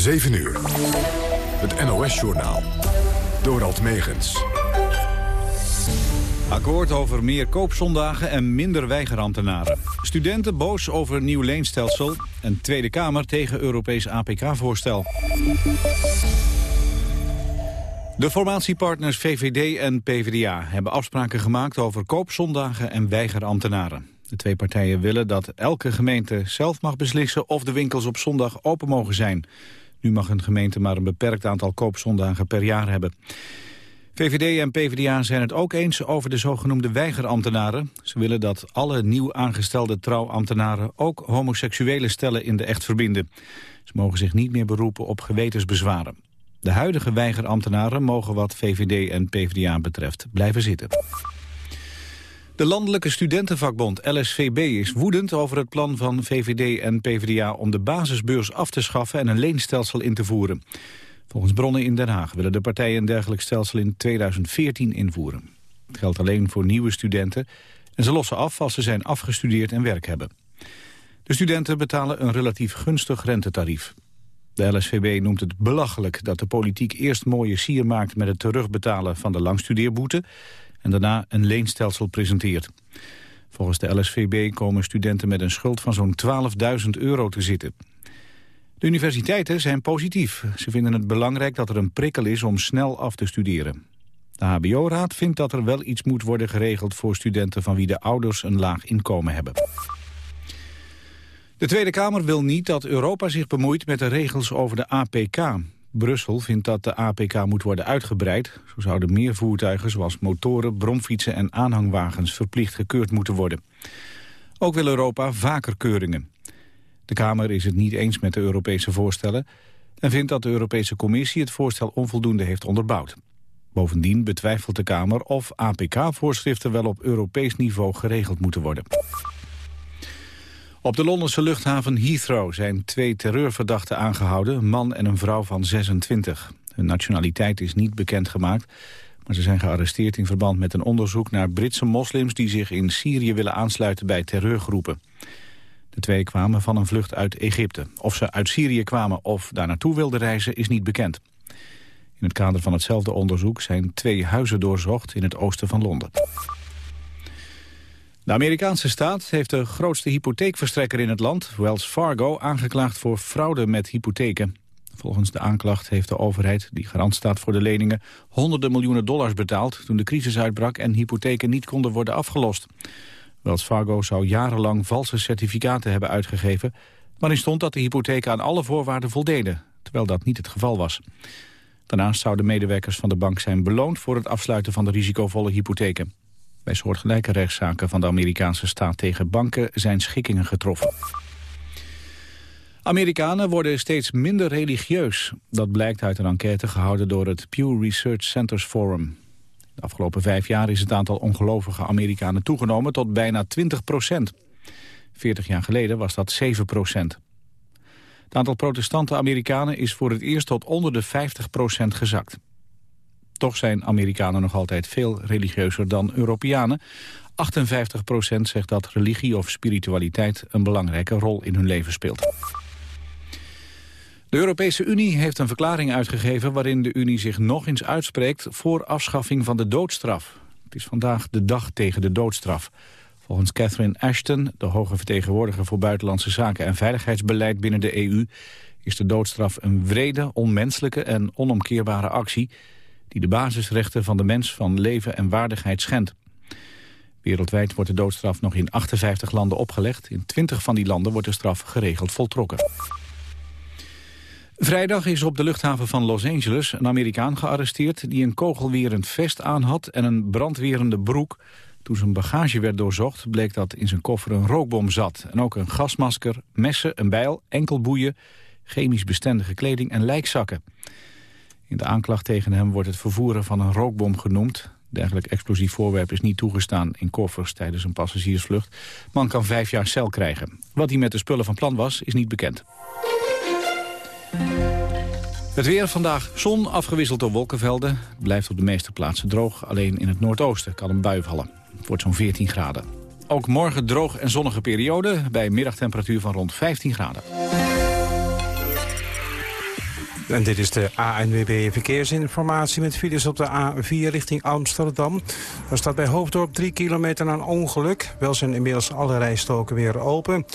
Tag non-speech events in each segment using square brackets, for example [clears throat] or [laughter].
7 uur. Het NOS-journaal. Dorald Megens. Akkoord over meer koopzondagen en minder weigerambtenaren. Studenten boos over nieuw leenstelsel. En Tweede Kamer tegen Europees APK-voorstel. De formatiepartners VVD en PvdA hebben afspraken gemaakt over koopzondagen en weigerambtenaren. De twee partijen willen dat elke gemeente zelf mag beslissen of de winkels op zondag open mogen zijn. Nu mag een gemeente maar een beperkt aantal koopzondagen per jaar hebben. VVD en PvdA zijn het ook eens over de zogenoemde weigerambtenaren. Ze willen dat alle nieuw aangestelde trouwambtenaren ook homoseksuele stellen in de echt verbinden. Ze mogen zich niet meer beroepen op gewetensbezwaren. De huidige weigerambtenaren mogen wat VVD en PvdA betreft blijven zitten. De landelijke studentenvakbond LSVB is woedend over het plan van VVD en PvdA om de basisbeurs af te schaffen en een leenstelsel in te voeren. Volgens bronnen in Den Haag willen de partijen een dergelijk stelsel in 2014 invoeren. Het geldt alleen voor nieuwe studenten en ze lossen af als ze zijn afgestudeerd en werk hebben. De studenten betalen een relatief gunstig rentetarief. De LSVB noemt het belachelijk dat de politiek eerst mooie sier maakt met het terugbetalen van de langstudeerboete en daarna een leenstelsel presenteert. Volgens de LSVB komen studenten met een schuld van zo'n 12.000 euro te zitten. De universiteiten zijn positief. Ze vinden het belangrijk dat er een prikkel is om snel af te studeren. De HBO-raad vindt dat er wel iets moet worden geregeld voor studenten van wie de ouders een laag inkomen hebben. De Tweede Kamer wil niet dat Europa zich bemoeit met de regels over de APK. Brussel vindt dat de APK moet worden uitgebreid. Zo zouden meer voertuigen zoals motoren, bromfietsen en aanhangwagens verplicht gekeurd moeten worden. Ook wil Europa vaker keuringen. De Kamer is het niet eens met de Europese voorstellen... en vindt dat de Europese Commissie het voorstel onvoldoende heeft onderbouwd. Bovendien betwijfelt de Kamer of APK-voorschriften wel op Europees niveau geregeld moeten worden. Op de Londense luchthaven Heathrow zijn twee terreurverdachten aangehouden, een man en een vrouw van 26. Hun nationaliteit is niet bekendgemaakt, maar ze zijn gearresteerd in verband met een onderzoek naar Britse moslims die zich in Syrië willen aansluiten bij terreurgroepen. De twee kwamen van een vlucht uit Egypte. Of ze uit Syrië kwamen of daar naartoe wilden reizen is niet bekend. In het kader van hetzelfde onderzoek zijn twee huizen doorzocht in het oosten van Londen. De Amerikaanse staat heeft de grootste hypotheekverstrekker in het land, Wells Fargo, aangeklaagd voor fraude met hypotheken. Volgens de aanklacht heeft de overheid, die garant staat voor de leningen, honderden miljoenen dollars betaald toen de crisis uitbrak en hypotheken niet konden worden afgelost. Wells Fargo zou jarenlang valse certificaten hebben uitgegeven... waarin stond dat de hypotheken aan alle voorwaarden voldeden... terwijl dat niet het geval was. Daarnaast zouden medewerkers van de bank zijn beloond... voor het afsluiten van de risicovolle hypotheken. Bij soortgelijke rechtszaken van de Amerikaanse staat tegen banken... zijn schikkingen getroffen. Amerikanen worden steeds minder religieus. Dat blijkt uit een enquête gehouden door het Pew Research Centers Forum. De afgelopen vijf jaar is het aantal ongelovige Amerikanen toegenomen tot bijna 20 procent. 40 jaar geleden was dat 7 procent. Het aantal protestante Amerikanen is voor het eerst tot onder de 50 procent gezakt. Toch zijn Amerikanen nog altijd veel religieuzer dan Europeanen. 58 procent zegt dat religie of spiritualiteit een belangrijke rol in hun leven speelt. De Europese Unie heeft een verklaring uitgegeven waarin de Unie zich nog eens uitspreekt voor afschaffing van de doodstraf. Het is vandaag de dag tegen de doodstraf. Volgens Catherine Ashton, de hoge vertegenwoordiger voor buitenlandse zaken en veiligheidsbeleid binnen de EU, is de doodstraf een wrede, onmenselijke en onomkeerbare actie die de basisrechten van de mens van leven en waardigheid schendt. Wereldwijd wordt de doodstraf nog in 58 landen opgelegd. In 20 van die landen wordt de straf geregeld voltrokken. Vrijdag is op de luchthaven van Los Angeles een Amerikaan gearresteerd... die een kogelwerend vest aan had en een brandwerende broek. Toen zijn bagage werd doorzocht bleek dat in zijn koffer een rookbom zat... en ook een gasmasker, messen, een bijl, enkelboeien... chemisch bestendige kleding en lijkzakken. In de aanklacht tegen hem wordt het vervoeren van een rookbom genoemd. Dergelijk explosief voorwerp is niet toegestaan in koffers tijdens een passagiersvlucht. Man kan vijf jaar cel krijgen. Wat hij met de spullen van plan was, is niet bekend. Het weer vandaag zon, afgewisseld door wolkenvelden. Blijft op de meeste plaatsen droog. Alleen in het noordoosten kan een bui vallen. Het wordt zo'n 14 graden. Ook morgen droog en zonnige periode... bij middagtemperatuur van rond 15 graden. En dit is de ANWB Verkeersinformatie met files op de A4 richting Amsterdam. Er staat bij Hoofddorp 3 kilometer een ongeluk. Wel zijn inmiddels alle rijstoken weer open.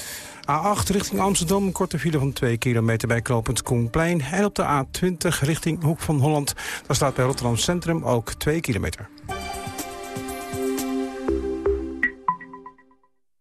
A8 richting Amsterdam, korte file van 2 kilometer bij knooppunt Koenplein. En op de A20 richting Hoek van Holland. Daar staat bij Rotterdam Centrum ook 2 kilometer.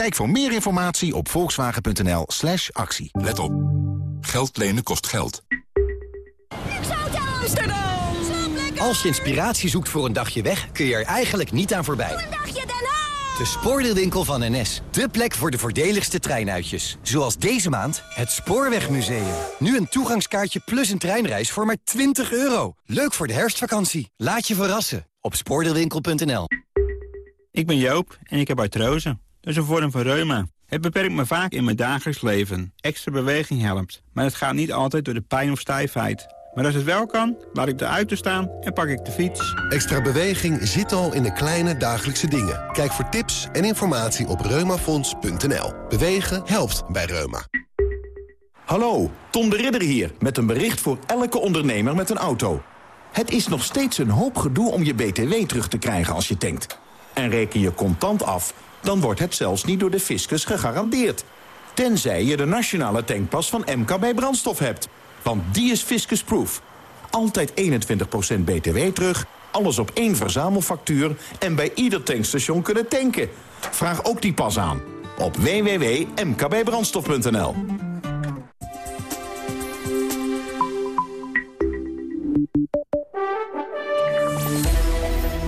Kijk voor meer informatie op volkswagen.nl slash actie. Let op. Geld lenen kost geld. Amsterdam! Als je inspiratie zoekt voor een dagje weg, kun je er eigenlijk niet aan voorbij. Een dagje Den Haag! De spoordeelwinkel van NS. De plek voor de voordeligste treinuitjes. Zoals deze maand het Spoorwegmuseum. Nu een toegangskaartje plus een treinreis voor maar 20 euro. Leuk voor de herfstvakantie. Laat je verrassen op spoordeelwinkel.nl. Ik ben Joop en ik heb artrose. Dat is een vorm van reuma. Het beperkt me vaak in mijn dagelijks leven. Extra beweging helpt. Maar het gaat niet altijd door de pijn of stijfheid. Maar als het wel kan, laat ik de auto staan en pak ik de fiets. Extra beweging zit al in de kleine dagelijkse dingen. Kijk voor tips en informatie op reumafonds.nl. Bewegen helpt bij reuma. Hallo, Tom de Ridder hier met een bericht voor elke ondernemer met een auto. Het is nog steeds een hoop gedoe om je BTW terug te krijgen als je tankt. En reken je contant af dan wordt het zelfs niet door de fiscus gegarandeerd. Tenzij je de nationale tankpas van MKB Brandstof hebt. Want die is fiscusproof. Altijd 21% btw terug, alles op één verzamelfactuur... en bij ieder tankstation kunnen tanken. Vraag ook die pas aan op www.mkbbrandstof.nl.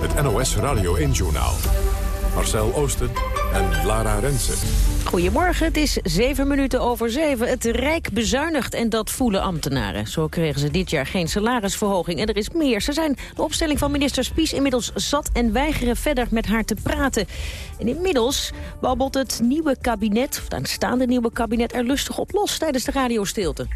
Het NOS Radio 1-journaal. Marcel Oosten en Lara Rensen. Goedemorgen, het is zeven minuten over zeven. Het Rijk bezuinigt en dat voelen ambtenaren. Zo kregen ze dit jaar geen salarisverhoging. En er is meer. Ze zijn de opstelling van minister Spies inmiddels zat... en weigeren verder met haar te praten. En inmiddels babbelt het nieuwe kabinet, of het aanstaande nieuwe kabinet... er lustig op los tijdens de radiostilte.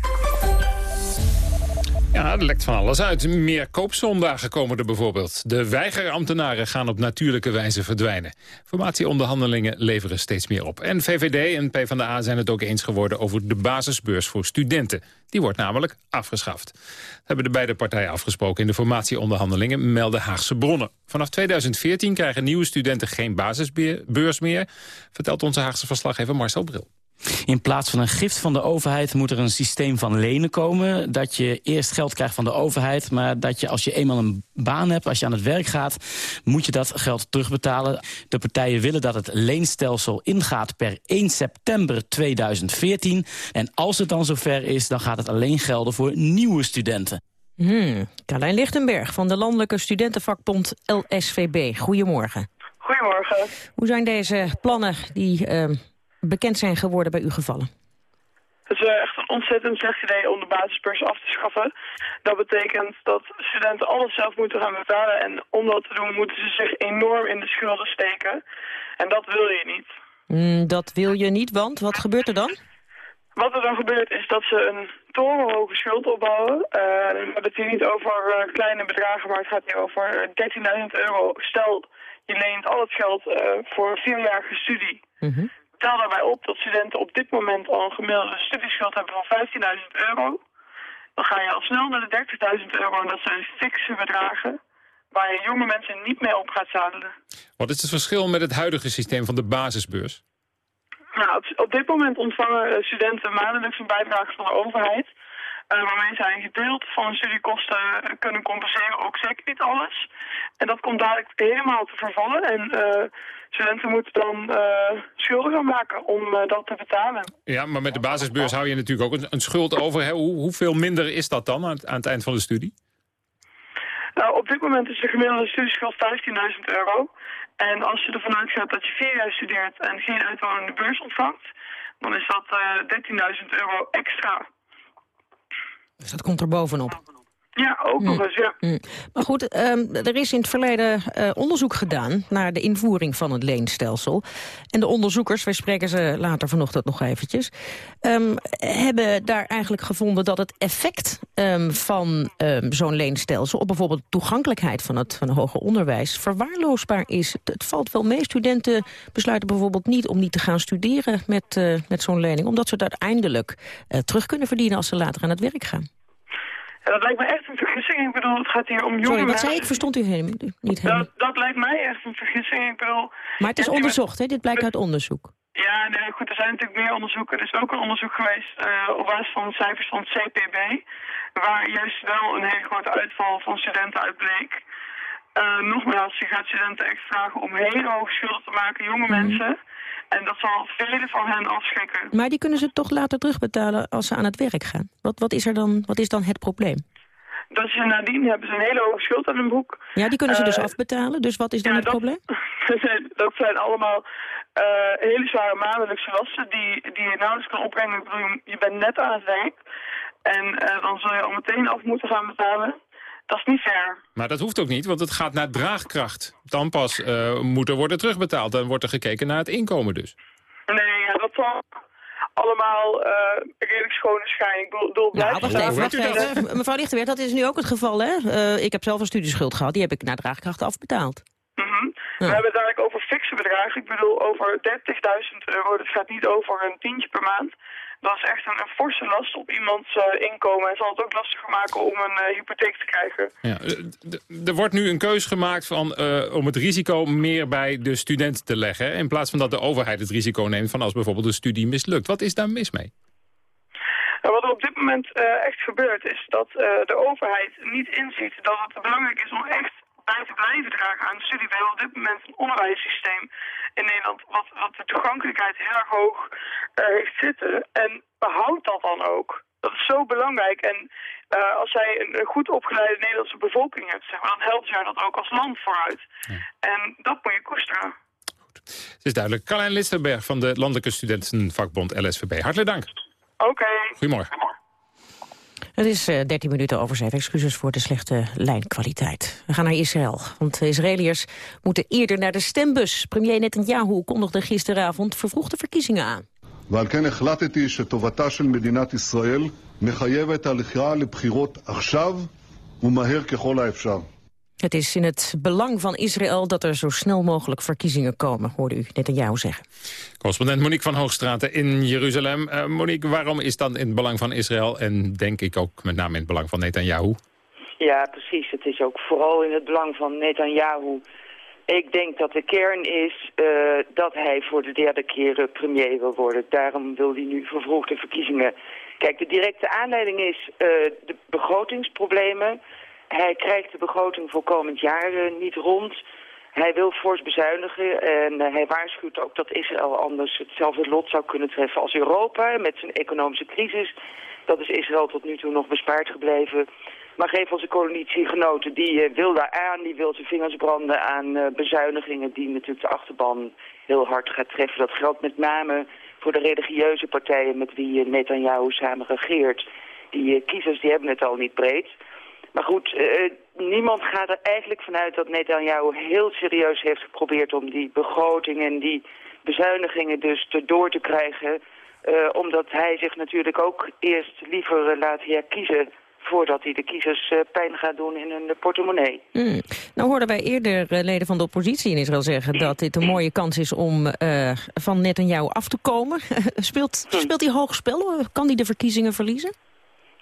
Ja, er lekt van alles uit. Meer koopzondagen komen er bijvoorbeeld. De weigerambtenaren gaan op natuurlijke wijze verdwijnen. Formatieonderhandelingen leveren steeds meer op. En VVD en PvdA zijn het ook eens geworden over de basisbeurs voor studenten. Die wordt namelijk afgeschaft. Dat hebben de beide partijen afgesproken in de formatieonderhandelingen, melden Haagse bronnen. Vanaf 2014 krijgen nieuwe studenten geen basisbeurs meer, vertelt onze Haagse verslaggever Marcel Bril. In plaats van een gift van de overheid moet er een systeem van lenen komen. Dat je eerst geld krijgt van de overheid, maar dat je als je eenmaal een baan hebt, als je aan het werk gaat, moet je dat geld terugbetalen. De partijen willen dat het leenstelsel ingaat per 1 september 2014. En als het dan zover is, dan gaat het alleen gelden voor nieuwe studenten. Hmm. Carlijn Lichtenberg van de Landelijke Studentenvakbond LSVB. Goedemorgen. Goedemorgen. Hoe zijn deze plannen die... Uh, bekend zijn geworden bij u gevallen? Het is echt een ontzettend slecht idee om de basisbeurs af te schaffen. Dat betekent dat studenten alles zelf moeten gaan betalen. En om dat te doen moeten ze zich enorm in de schulden steken. En dat wil je niet. Mm, dat wil je niet, want wat gebeurt er dan? Wat er dan gebeurt is dat ze een torenhoge schuld opbouwen. Uh, hebben het hier niet over uh, kleine bedragen, maar het gaat hier over 13.000 euro. Stel, je leent al het geld uh, voor een vierjarige studie. Mm -hmm. Tel daarbij op dat studenten op dit moment al een gemiddelde studieschuld hebben van 15.000 euro. Dan ga je al snel naar de 30.000 euro en dat zijn fikse bedragen waar je jonge mensen niet mee op gaat zadelen. Wat is het verschil met het huidige systeem van de basisbeurs? Nou, op, op dit moment ontvangen studenten maandelijks een bijdrage van de overheid... Uh, waarmee zij een gedeelte van hun studiekosten kunnen compenseren, ook zeker niet alles. En dat komt dadelijk helemaal te vervallen. En uh, studenten moeten dan uh, schulden gaan maken om dat te betalen. Ja, maar met de basisbeurs hou je natuurlijk ook een, een schuld over. Hè? Hoe, hoeveel minder is dat dan aan, aan het eind van de studie? Nou, op dit moment is de gemiddelde studieschuld 15.000 euro. En als je ervan uitgaat dat je vier jaar studeert en geen uitwonende beurs ontvangt... dan is dat 13.000 euro extra dus dat komt er bovenop? Ja, ook nog eens, ja. Mm. Maar goed, ehm, er is in het verleden eh, onderzoek gedaan... naar de invoering van het leenstelsel. En de onderzoekers, wij spreken ze later vanochtend nog eventjes... ehm, hebben daar eigenlijk gevonden dat het effect ehm, van zo'n leenstelsel... op bijvoorbeeld toegankelijkheid van het, van het hoger onderwijs... verwaarloosbaar is. Het, het valt wel mee. Studenten besluiten bijvoorbeeld niet om niet te gaan studeren... met, eh, met zo'n lening, omdat ze het uiteindelijk eh, terug kunnen verdienen... als ze later aan het werk gaan. Dat lijkt me echt een vergissing. Ik bedoel, het gaat hier om jonge Sorry, wat zei ik? Verstond u helemaal niet helemaal. Dat, dat lijkt mij echt een vergissing. Ik bedoel... Maar het is onderzocht, hè? Dit blijkt uit onderzoek. Ja, nee, goed, er zijn natuurlijk meer onderzoeken. Er is ook een onderzoek geweest eh, op basis van cijfers van het CPB. Waar juist wel een hele grote uitval van studenten uitbleek. Eh, nogmaals, je gaat studenten echt vragen om hele hoge schulden te maken, jonge mensen. En dat zal velen van hen afschrikken. Maar die kunnen ze toch later terugbetalen als ze aan het werk gaan? Wat, wat, is, er dan, wat is dan het probleem? Dat ze nadien hebben ze een hele hoge schuld aan hun boek. Ja, die kunnen ze dus Eh, afbetalen. Dus wat is dan ja, het dat- probleem? [laughs] Dat zijn, dat zijn allemaal eh, hele zware maandelijkse lasten die, die je nauwelijks kan opbrengen. Ik bedoel, je- je bent net aan het werk. En eh, dan zul je al meteen af moeten gaan betalen. Dat is niet fair. Maar dat hoeft ook niet, want het gaat naar draagkracht. Dan pas eh, moet er worden terugbetaald. Dan wordt er gekeken naar het inkomen dus. Nee, ja, dat zal allemaal eh, redelijk schone schijn. Ik bedoel, Nou, blijf wacht staan. even, wacht even. Mevrouw dat is nu ook het geval, hè? Eh, ik heb zelf een studieschuld gehad, die heb ik naar draagkracht afbetaald. Mhm. We hebben het eigenlijk over fikse bedragen. Ik bedoel over 30.000 euro. Dat gaat niet over een tientje per maand. Dat is echt een, een forse last op iemands eh, inkomen. En zal het ook lastiger maken om een eh, hypotheek te krijgen. Ja, eh, er wordt nu een keus gemaakt van, om het risico meer bij de student te leggen. In plaats van dat de overheid het risico neemt van als bijvoorbeeld een studie mislukt. Wat is daar mis mee? En wat er op dit moment echt gebeurt is dat de overheid niet inziet dat het belangrijk is om echt bij te blijven dragen aan de studie. We hebben op dit moment een onderwijssysteem in Nederland wat, wat de toegankelijkheid heel erg hoog eh, heeft zitten. En behoud dat dan ook. Dat is zo belangrijk. En eh, als jij een, een goed opgeleide Nederlandse bevolking hebt, zeg maar, dan helpt jij dat ook als land vooruit. En dat moet je koesteren. Het is duidelijk. Carlijn Listerberg van de Landelijke Studentenvakbond LSVB. Hartelijk dank. Oké. Goedemorgen. Het is eh, 13 minuten over zeven. Excuses voor de slechte lijnkwaliteit. We gaan naar Israël, want de Israëliërs moeten eerder naar de stembus. Premier Netanyahu kondigde gisteravond vervroegde verkiezingen aan. ועל כן החלטתי שטובתה של מדינת ישראל מחייבת הליכה לבחירות עכשיו ומהר ככל האפשר. Het is in het belang van Israël dat er zo snel mogelijk verkiezingen komen, hoorde u Netanyahu zeggen. Correspondent Monique van Hoogstraten in Jeruzalem. Eh, Monique, waarom is dat in het belang van Israël en denk ik ook met name in het belang van Netanyahu? Ja, precies. Het is ook vooral in het belang van Netanyahu. Ik denk dat de kern is eh, dat hij voor de derde keer eh, premier wil worden. Daarom wil hij nu vervroegde verkiezingen. Kijk, de directe aanleiding is eh, de begrotingsproblemen. Hij krijgt de begroting voor komend jaar eh, niet rond. Hij wil fors bezuinigen en eh, hij waarschuwt ook dat Israël anders hetzelfde lot zou kunnen treffen als Europa met zijn economische crisis. Dat is Israël tot nu toe nog bespaard gebleven. Maar geef onze coalitiegenoten, die eh, wil daar aan, die wil zijn vingers branden aan bezuinigingen die natuurlijk de achterban heel hard gaat treffen. Dat geldt met name voor de religieuze partijen met wie Netanyahu samen regeert. Die kiezers die hebben het al niet breed. Maar goed, eh, niemand gaat er eigenlijk vanuit dat Netanyahu heel serieus heeft geprobeerd om die begroting en die bezuinigingen dus erdoor te krijgen. eh, omdat hij zich natuurlijk ook eerst liever eh, laat herkiezen voordat hij de kiezers eh, pijn gaat doen in hun portemonnee. Hmm. Nou hoorden wij eerder eh, leden van de oppositie in Israël zeggen dat dit een mooie kans is om eh, van Netanyahu af te komen. [laughs] speelt, speelt hij hoog spel? Kan hij de verkiezingen verliezen?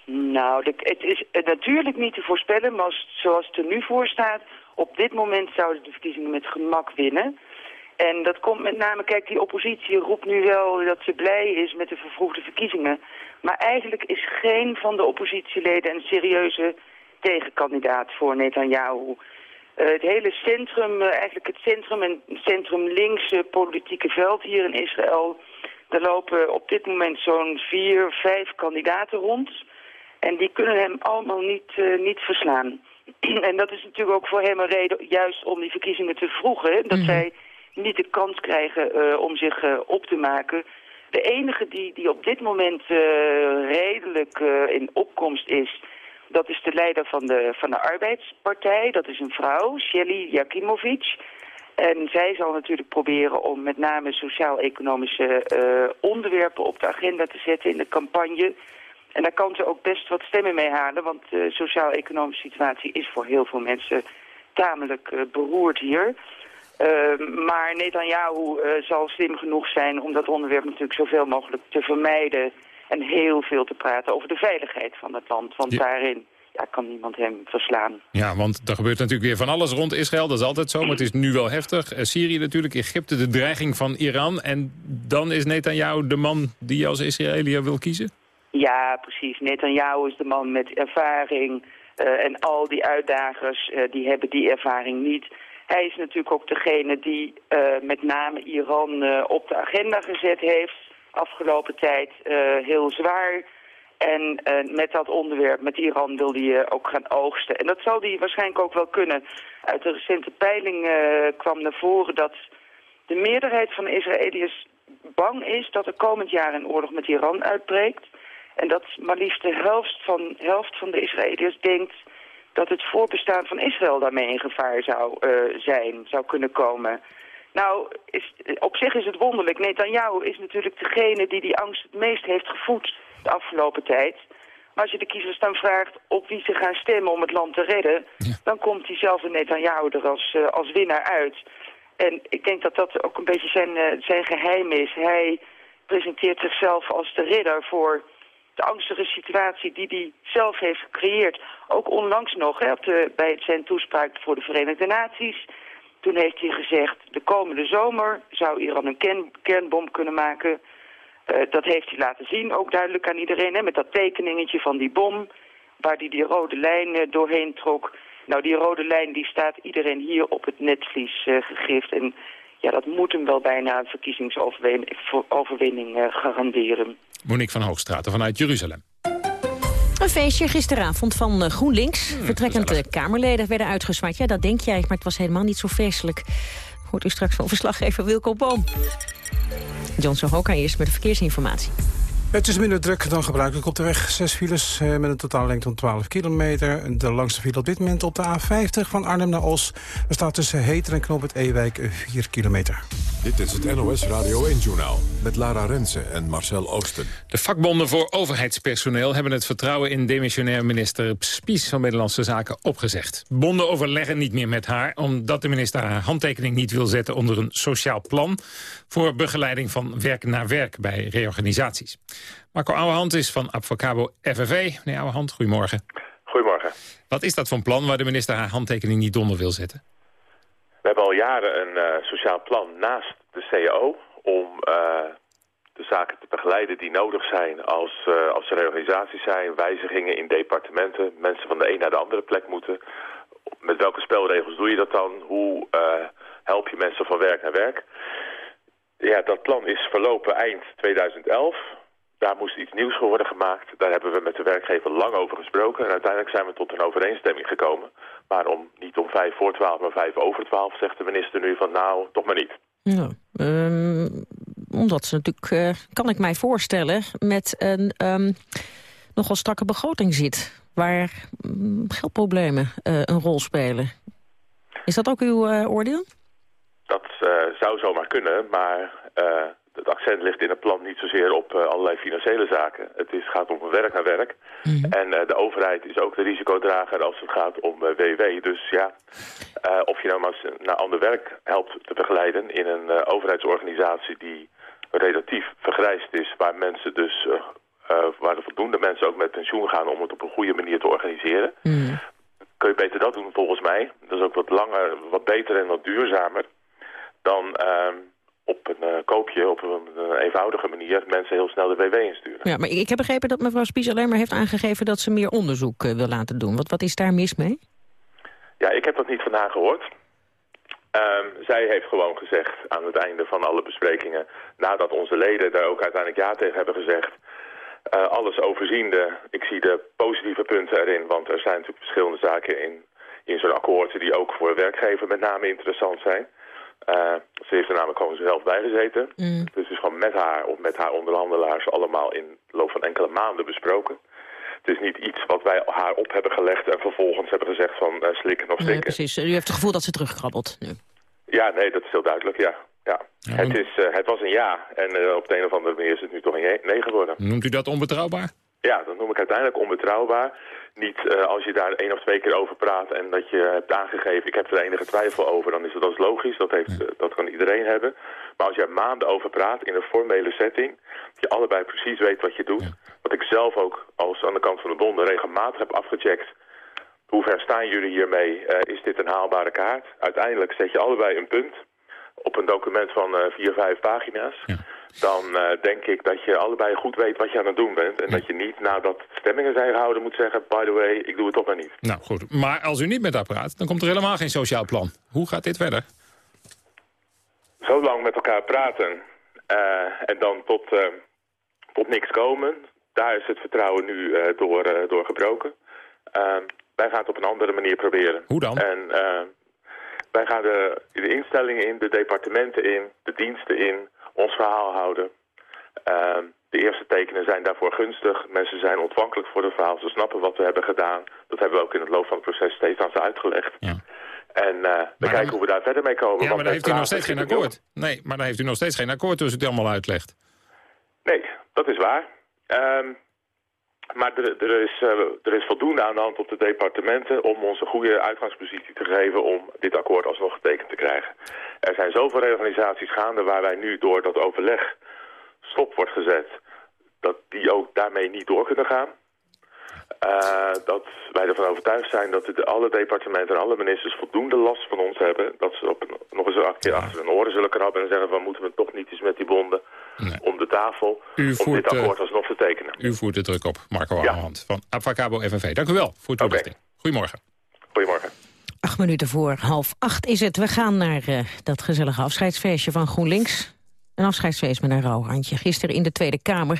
Nou, het is eh, natuurlijk niet te voorspellen, maar als, zoals het er nu voor staat... op dit moment zouden de verkiezingen met gemak winnen. En dat komt met name, kijk, die oppositie roept nu wel dat ze blij is met de vervroegde verkiezingen. Maar eigenlijk is geen van de oppositieleden een serieuze tegenkandidaat voor Netanyahu. Eh, het hele centrum, eh, eigenlijk het centrum en centrum-linkse politieke veld hier in Israël... er lopen op dit moment zo'n vier, vijf kandidaten rond... En die kunnen hem allemaal niet, eh, niet verslaan. [clears throat] en dat is natuurlijk ook voor hem een reden juist om die verkiezingen te vroegen. Dat zij niet de kans krijgen eh, om zich eh, op te maken. De enige die, die op dit moment redelijk in opkomst is... dat is de leider van de, van de Arbeidspartij. Dat is een vrouw, Shelly Jakimovic. En zij zal natuurlijk proberen om met name sociaal-economische uh, onderwerpen op de agenda te zetten in de campagne. En daar kan ze ook best wat stemmen mee halen, want de sociaal-economische situatie is voor heel veel mensen tamelijk uh, beroerd hier. Uh, maar Netanyahu uh, zal slim genoeg zijn om dat onderwerp natuurlijk zoveel mogelijk te vermijden en heel veel te praten over de veiligheid van het land. Want daarin ja, kan niemand hem verslaan. Ja, want er gebeurt natuurlijk weer van alles rond Israël. Dat is altijd zo, maar het is nu wel heftig. Uh, Syrië natuurlijk, Egypte, de dreiging van Iran. En dan is Netanyahu de man die je als Israëliër wil kiezen? Ja, precies. Netanyahu is de man met ervaring. Uh, en al die uitdagers, uh, die hebben die ervaring niet. Hij is natuurlijk ook degene die met name Iran op de agenda gezet heeft afgelopen tijd heel zwaar. En met dat onderwerp, met Iran, wil hij ook gaan oogsten. En dat zal hij waarschijnlijk ook wel kunnen. Uit de recente peiling kwam naar voren dat de meerderheid van de Israëliërs bang is dat er komend jaar een oorlog met Iran uitbreekt. En dat maar liefst de helft van, helft van de Israëliërs denkt dat het voorbestaan van Israël daarmee in gevaar zou zijn, zou kunnen komen. Nou, is, op zich is het wonderlijk. Netanyahu is natuurlijk degene die die angst het meest heeft gevoed de afgelopen tijd. Maar als je de kiezers dan vraagt op wie ze gaan stemmen om het land te redden... dan komt diezelfde Netanyahu er als, uh, als winnaar uit. En ik denk dat dat ook een beetje zijn, uh, zijn geheim is. Hij presenteert zichzelf als de ridder voor de angstige situatie die hij zelf heeft gecreëerd. Ook onlangs nog, hè, bij zijn toespraak voor de Verenigde Naties... Toen heeft hij gezegd, de komende zomer zou Iran een kern, kernbom kunnen maken. Uh, dat heeft hij laten zien, ook duidelijk aan iedereen, hè, met dat tekeningetje van die bom, waar hij die rode lijn uh, doorheen trok. Nou, die rode lijn die staat iedereen hier op het netvlies uh, gegrift. En ja, dat moet hem wel bijna een verkiezingsoverwinning garanderen. Monique van Hoogstraten vanuit Jeruzalem. Een feestje gisteravond van eh, GroenLinks. Hmm, Vertrekkend gezellig. Kamerleden werden uitgezwaaid. Ja, dat denk jij, maar het was helemaal niet zo feestelijk. Hoort u straks van verslaggever Wilco Boom. Johnson Hoka eerst met de verkeersinformatie. Het is minder druk dan gebruikelijk op de weg. Zes files eh, met een totaal lengte van 12 kilometer. De langste file op dit moment op de A50 van Arnhem naar Os. Er staat tussen Heter en Knoop het Ewijk 4 kilometer. Dit is het NOS Radio 1-journaal met Lara Rensen en Marcel Oosten. De vakbonden voor overheidspersoneel hebben het vertrouwen in demissionair minister Spies van Middellandse Zaken opgezegd. Bonden overleggen niet meer met haar omdat de minister haar handtekening niet wil zetten onder een sociaal plan voor begeleiding van werk naar werk bij reorganisaties. Marco Ouwehand is van Advocabo FNV. Meneer Ouwehand, goedemorgen. Goedemorgen. Wat is dat voor een plan waar de minister haar handtekening niet onder wil zetten? We hebben al jaren een uh, sociaal plan naast de CAO om uh, de zaken te begeleiden die nodig zijn als, uh, als er reorganisaties zijn, wijzigingen in departementen, mensen van de een naar de andere plek moeten. Met welke spelregels doe je dat dan? Hoe help je mensen van werk naar werk? Ja, dat plan is verlopen eind 2011. Daar moest iets nieuws voor worden gemaakt. Daar hebben we met de werkgever lang over gesproken. En uiteindelijk zijn we tot een overeenstemming gekomen. Maar om, niet om vijf voor twaalf, maar vijf over twaalf... zegt de minister nu van nou, toch maar niet. Nou, um, omdat ze natuurlijk, uh, kan ik mij voorstellen... met een um, nogal strakke begroting zit... waar um, geldproblemen uh, een rol spelen. Is dat ook uw uh, oordeel? Dat zou zomaar kunnen, maar het accent ligt in het plan niet zozeer op uh, allerlei financiële zaken. Het is, gaat om werk naar werk. Mm -hmm. En uh, de overheid is ook de risicodrager als het gaat om uh, WW. Dus ja, of je nou maar naar ander werk helpt te begeleiden in een overheidsorganisatie die relatief vergrijsd is, waar mensen dus, waar er voldoende mensen ook met pensioen gaan om het op een goede manier te organiseren. Mm -hmm. Kun je beter dat doen volgens mij. Dat is ook wat langer, wat beter en wat duurzamer dan ehm, op een uh, koopje, op een, een, eenvoudige manier, mensen heel snel de WW insturen. Ja, maar ik heb begrepen dat mevrouw Spies alleen maar heeft aangegeven dat ze meer onderzoek uh, wil laten doen. Wat, wat is daar mis mee? Ja, ik heb dat niet van haar gehoord. Um, zij heeft gewoon gezegd aan het einde van alle besprekingen, nadat onze leden daar ook uiteindelijk ja tegen hebben gezegd, uh, alles overziende, ik zie de positieve punten erin, want er zijn natuurlijk verschillende zaken in, in zo'n akkoord die ook voor werkgever met name interessant zijn. Uh, ze heeft er namelijk gewoon zelf bij gezeten. Mm. Dus het is gewoon met haar of met haar onderhandelaars allemaal in de loop van enkele maanden besproken. Het is niet iets wat wij haar op hebben gelegd en vervolgens hebben gezegd van uh, slikken of Nee, stikken. precies. U heeft het gevoel dat ze terugkrabbelt nu. Ja, nee, dat is heel duidelijk, ja. ja. het, is, eh, het was een ja en eh, op de een of andere manier is het nu toch een nee geworden. Noemt u dat onbetrouwbaar? Ja, dat noem ik uiteindelijk onbetrouwbaar. Niet eh, als je daar één of twee keer over praat en dat je hebt aangegeven... ik heb er enige twijfel over, dan is dat als logisch. Dat, heeft, eh, dat kan iedereen hebben. Maar als je er maanden over praat in een formele setting... dat je allebei precies weet wat je doet... wat ik zelf ook als aan de kant van de bonden regelmatig heb afgecheckt... hoe ver staan jullie hiermee? Eh, is dit een haalbare kaart? Uiteindelijk zet je allebei een punt op een document van vier, vijf pagina's... dan eh, denk ik dat je allebei goed weet wat je aan het doen bent... en dat je niet nadat stemmingen zijn gehouden moet zeggen... by the way, ik doe het toch maar niet. Nou goed, maar als u niet met haar praat, dan komt er helemaal geen sociaal plan. Hoe gaat dit verder? Zo lang met elkaar praten eh, en dan tot, eh, tot niks komen... daar is het vertrouwen nu door, door gebroken. Eh, wij gaan het op een andere manier proberen. Hoe dan? En wij gaan de, de instellingen in, de departementen in, de diensten in, ons verhaal houden. Eh, de eerste tekenen zijn daarvoor gunstig. Mensen zijn ontvankelijk voor het verhaal. Ze snappen wat we hebben gedaan. Dat hebben we ook in het loop van het proces steeds aan ze uitgelegd. En eh, we kijken hoe we daar verder mee komen. Ja, maar dan heeft u nog steeds geen akkoord. Nee, maar dan heeft u nog steeds geen akkoord als u het allemaal uitlegt. Nee, dat is waar. Ehm, maar er, er, is, eh, er is voldoende aan de hand op de departementen om ons een goede uitgangspositie te geven om dit akkoord alsnog getekend te krijgen. Er zijn zoveel reorganisaties gaande waar wij nu door dat overleg stop wordt gezet, dat die ook daarmee niet door kunnen gaan. Eh, dat wij ervan overtuigd zijn dat de, alle departementen en alle ministers voldoende last van ons hebben. Dat ze op een, nog eens een keer achter hun oren zullen krabben en zeggen van moeten we toch niet eens met die bonden om de tafel U om voert, dit akkoord eh, alsnog te tekenen. U voert de druk op, Marco Armand van Avacabo FNV. Dank u wel voor toelichting. Goedemorgen. Goedemorgen. Acht minuten voor half acht is het. We gaan naar eh, dat gezellige afscheidsfeestje van GroenLinks. Een afscheidsfeest met een rouwhandje. Gisteren in de Tweede Kamer.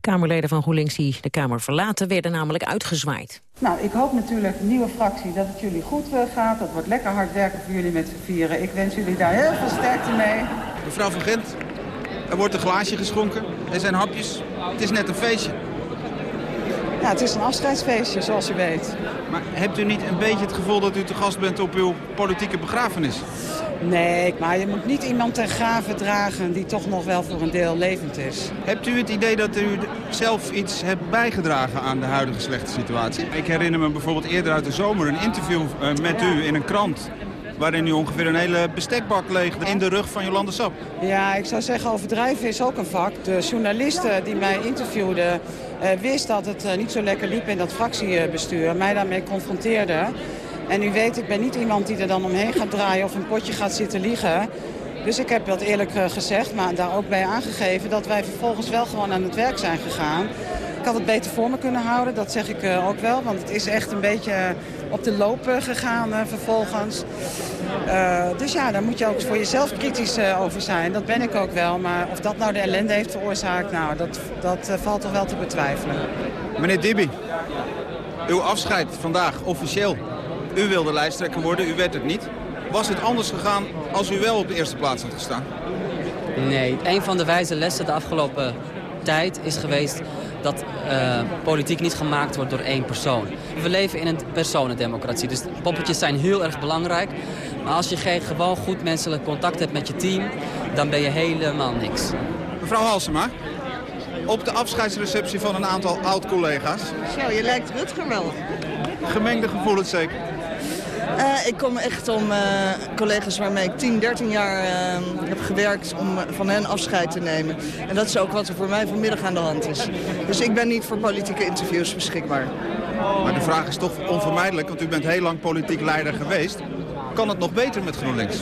Kamerleden van GroenLinks die de Kamer verlaten... werden namelijk uitgezwaaid. Nou, ik hoop natuurlijk, nieuwe fractie, dat het jullie goed eh, gaat. Dat wordt lekker hard werken voor jullie met z'n vieren. Ik wens jullie daar heel veel sterkte mee. Mevrouw van Gent, er wordt een glaasje geschonken. Er zijn hapjes. Het is net een feestje. Ja, het is een afscheidsfeestje, zoals u weet. Maar hebt u niet een beetje het gevoel dat u te gast bent op uw politieke begrafenis? Nee, maar je moet niet iemand ten graven dragen die toch nog wel voor een deel levend is. Hebt u het idee dat u zelf iets hebt bijgedragen aan de huidige slechte situatie? Ik herinner me bijvoorbeeld eerder uit de zomer een interview eh, met u in een krant... waarin u ongeveer een hele bestekbak leegde in de rug van Jolande Sap. Ja, ik zou zeggen, overdrijven is ook een vak. De journaliste die mij interviewde eh, wist dat het eh, niet zo lekker liep in dat fractiebestuur. Mij daarmee confronteerde. En u weet, ik ben niet iemand die er dan omheen gaat draaien of een potje gaat zitten liegen. Dus ik heb dat eerlijk eh, gezegd, maar daar ook bij aangegeven... dat wij vervolgens wel gewoon aan het werk zijn gegaan. Ik had het beter voor me kunnen houden, dat zeg ik ook wel. Want het is echt een beetje op de loop eh, gegaan eh, vervolgens. Eh, dus ja, daar moet je ook voor jezelf kritisch eh, over zijn. Dat ben ik ook wel. Maar of dat nou de ellende heeft veroorzaakt, nou, dat, dat valt toch wel te betwijfelen. Meneer Dibby, uw afscheid vandaag officieel. U wilde lijsttrekker worden, u werd het niet. Was het anders gegaan als u wel op de eerste plaats had gestaan? Nee, een van de wijze lessen de afgelopen tijd is geweest dat eh, politiek niet gemaakt wordt door één persoon. We leven in een personendemocratie, dus poppetjes zijn heel erg belangrijk. Maar als je geen gewoon goed menselijk contact hebt met je team, dan ben je helemaal niks. Mevrouw Halsema, op de afscheidsreceptie van een aantal oud-collega's. Zo, je lijkt Rutger wel. Gemengde gevoelens zeker. Eh, ik kom echt om eh, collega's waarmee ik 10, 13 jaar eh, heb gewerkt om van hen afscheid te nemen. En dat is ook wat er voor mij vanmiddag aan de hand is. Dus ik ben niet voor politieke interviews beschikbaar. Maar de vraag is toch onvermijdelijk, want u bent heel lang politiek leider geweest. Kan het nog beter met GroenLinks?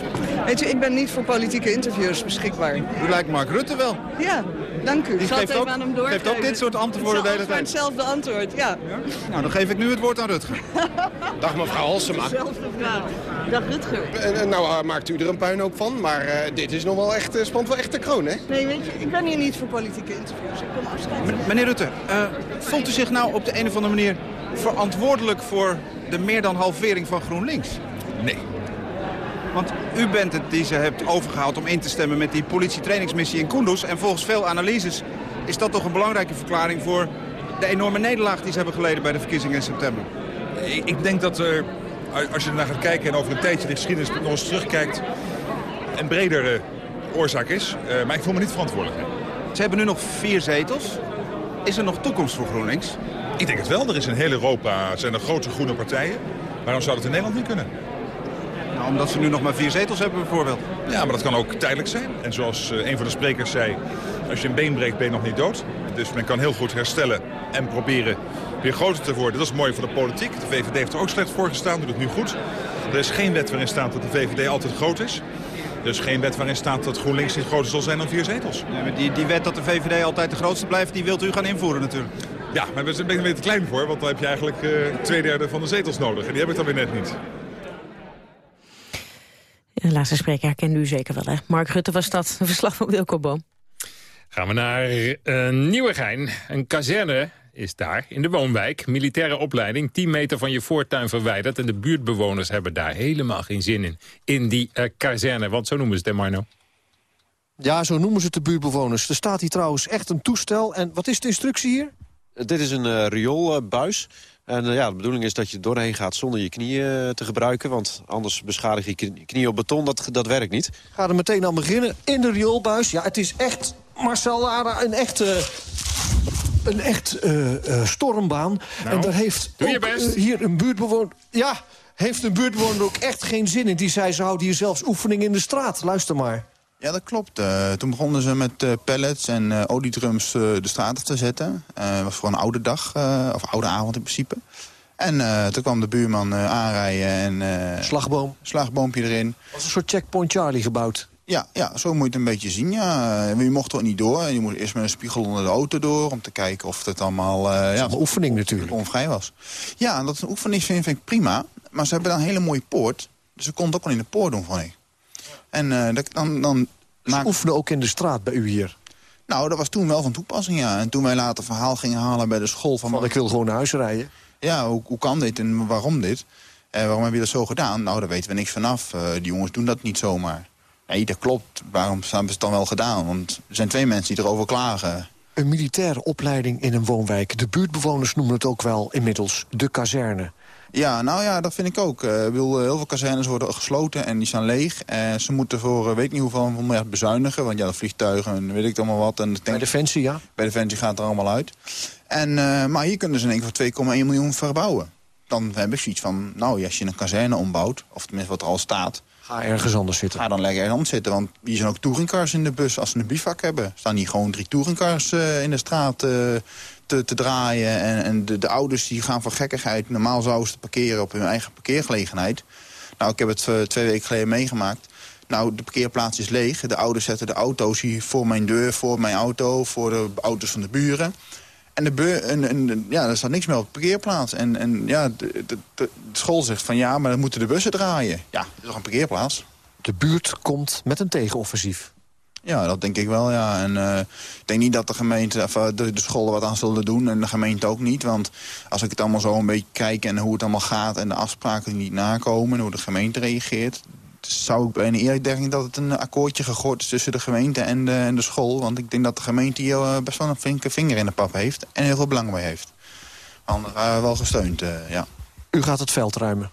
Weet u, ik ben niet voor politieke interviews beschikbaar. U lijkt Mark Rutte wel. Ja, dank u. Die Ik zal het geeft even ook- aan hem geeft ook dit soort antwoorden de hele tijd. hetzelfde antwoord, ja. Nou, dan geef ik nu het woord aan Rutger. [laughs] Dag mevrouw Halsema. Dezelfde vraag. Dag Rutger. En, en nou eh, maakt u er een puinhoop van, maar eh, dit is nog wel echt, eh, spant wel echt de kroon, hè? Nee, weet je, ik ben hier niet voor politieke interviews. Ik kom afscheid. Meneer Rutte, eh, voelt u zich nou op de een of andere manier verantwoordelijk voor de meer dan halvering van GroenLinks? Nee. Want u bent het die ze hebt overgehaald om in te stemmen met die politietrainingsmissie in Kunduz. En volgens veel analyses is dat toch een belangrijke verklaring voor de enorme nederlaag die ze hebben geleden bij de verkiezingen in september? Ik, ik denk dat er, als je ernaar gaat kijken en over een tijdje de geschiedenis nog eens terugkijkt... een bredere oorzaak is. Uh, maar ik voel me niet verantwoordelijk. Ze hebben nu nog vier zetels. Is er nog toekomst voor GroenLinks? Ik denk het wel. Er is in heel Europa zijn er grote groene partijen. Waarom zou dat in Nederland niet kunnen? Nou, omdat ze nu nog maar vier zetels hebben bijvoorbeeld. Ja, maar dat kan ook tijdelijk zijn. En zoals uh, een van de sprekers zei, als je een been breekt ben je nog niet dood. Dus men kan heel goed herstellen en proberen weer groter te worden. Dat is mooi voor de politiek. De VVD heeft er ook slecht voor gestaan, doet het nu goed. Er is geen wet waarin staat dat de VVD altijd groot is. Er is geen wet waarin staat dat GroenLinks niet groter zal zijn dan vier zetels. Nee, maar die, die wet dat de VVD altijd de grootste blijft, die wilt u gaan invoeren natuurlijk. Ja, maar daar ben ik een beetje te klein voor, want dan heb je eigenlijk uh, twee derde van de zetels nodig. En die heb ik dan weer net niet. De laatste spreker herkende u zeker wel, hè? Mark Rutte was dat, een verslag van Wilco Boom. Gaan we naar uh, Nieuwegein. Een kazerne is daar, in de woonwijk. Militaire opleiding, 10 meter van je voortuin verwijderd. En de buurtbewoners hebben daar helemaal geen zin in. In die uh, kazerne, want zo noemen ze het, Marno. Ja, zo noemen ze het de buurtbewoners. Er staat hier trouwens echt een toestel. En wat is de instructie hier? Dit is een uh, rioolbuis. En uh, ja, de bedoeling is dat je doorheen gaat zonder je knieën te gebruiken. Want anders beschadig je knie op beton. Dat, dat werkt niet. Ga er meteen aan beginnen. In de rioolbuis. Ja, het is echt, Marcel Lara, een echte een echt uh, uh, stormbaan. Nou, en daar heeft doe je ook, best. Uh, hier een buurtbewoner... Ja, heeft een buurtbewoner ook echt geen zin in. Die zei, ze houden hier zelfs oefening in de straat. Luister maar. Ja, dat klopt. Uh, toen begonnen ze met uh, pallets en uh, oliedrums de straat te zetten. Het was voor een oude dag, of oude avond in principe. En toen kwam de buurman aanrijden en... Slagboom. Slagboompje erin. was een soort checkpoint Charlie gebouwd. Ja, ja, zo moet je het een beetje zien. Ja. Je mocht er niet door. Je moet eerst met een spiegel onder de auto door... om te kijken of het allemaal... Uh, ja, een oefening natuurlijk. Onvrij was. Ja, dat is een oefening vind, vind ik prima. Maar ze hebben dan een hele mooie poort. Dus ze kon het ook wel in de poort doen, vond ik. En dat, dan... dan ze maak... oefenen ook in de straat bij u hier? Nou, dat was toen wel van toepassing, ja. En toen wij later verhaal gingen halen bij de school van... van ik wil gewoon naar huis rijden. Ja, hoe, hoe kan dit en waarom dit? En waarom heb je dat zo gedaan? Nou, daar weten we niks vanaf. Uh, die jongens doen dat niet zomaar. Nee, dat klopt. Waarom hebben ze het dan wel gedaan? Want er zijn twee mensen die erover klagen. Een militaire opleiding in een woonwijk. De buurtbewoners noemen het ook wel inmiddels de kazerne. Ja, nou ja, dat vind ik ook. Uh, ik bedoel, heel veel kazernes worden gesloten en die staan leeg. En uh, ze moeten voor weet niet hoeveel miljard bezuinigen. Want ja, de vliegtuigen en weet ik allemaal wat. En bij Defensie, ja? Bij Defensie gaat het er allemaal uit. En, maar hier kunnen ze in één keer voor 2,1 miljoen verbouwen. Dan heb ik zoiets van, nou, als je een kazerne ombouwt... of tenminste wat er al staat... Ga ergens anders zitten. Ga dan lekker ergens anders zitten, want hier zijn ook touringcars in de bus. Als ze een bivak hebben, staan hier gewoon drie touringcars uh, in de straat te, draaien. En, en de, de, ouders die gaan voor gekkigheid. Normaal zouden ze parkeren op hun eigen parkeergelegenheid. Nou, ik heb het uh, twee weken geleden meegemaakt. Nou, de parkeerplaats is leeg. De ouders zetten de auto's hier voor mijn deur, voor mijn auto... voor de auto's van de buren. En, de beur, en, en, ja, er staat niks meer op de parkeerplaats. En, en ja, de, de, de, school zegt van ja, maar dan moeten de bussen draaien. Ja, het is toch een parkeerplaats. De buurt komt met een tegenoffensief. Ja, dat denk ik wel, ja. En uh, ik denk niet dat de gemeente, of de, de scholen wat aan zullen doen en de gemeente ook niet. Want als ik het allemaal zo een beetje kijk en hoe het allemaal gaat... en de afspraken die niet nakomen en hoe de gemeente reageert zou ik bijna eerlijk denken dat het een akkoordje gegooid is tussen de gemeente en de, en de school. Want ik denk dat de gemeente hier uh, best wel een flinke vinger in de pap heeft. En heel veel belang bij heeft. Anderen uh, wel gesteund, ja. U gaat het veld ruimen?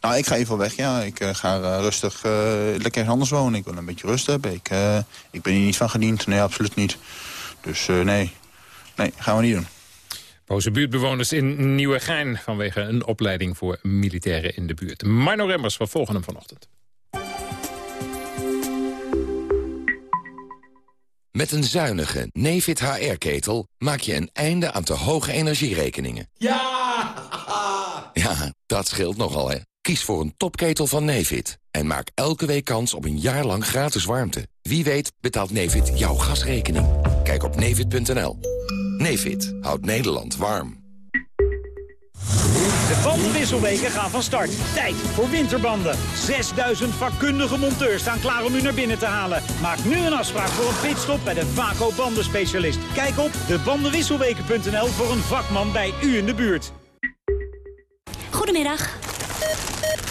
Nou, ik ga even weg, ja. Ik ga rustig lekker anders wonen. Ik wil een beetje rust hebben. Ik, ik ben hier niet van gediend. Nee, absoluut niet. Dus nee, nee, gaan we niet doen. Boze buurtbewoners in Nieuwegein vanwege een opleiding voor militairen in de buurt. Marno Remmers, we volgen hem vanochtend. Met een zuinige Nefit HR-ketel maak je een einde aan te hoge energierekeningen. Ja! Ja, dat scheelt nogal, hè. Kies voor een topketel van Nefit en maak elke week kans op een jaar lang gratis warmte. Wie weet betaalt Nefit jouw gasrekening. Kijk op nefit.nl. Nefit houdt Nederland warm. De bandenwisselweken gaan van start. Tijd voor winterbanden. 6000 vakkundige monteurs staan klaar om u naar binnen te halen. Maak nu een afspraak voor een pitstop bij de Vaco bandenspecialist. Kijk op debandenwisselweken.nl voor een vakman bij u in de buurt. Goedemiddag.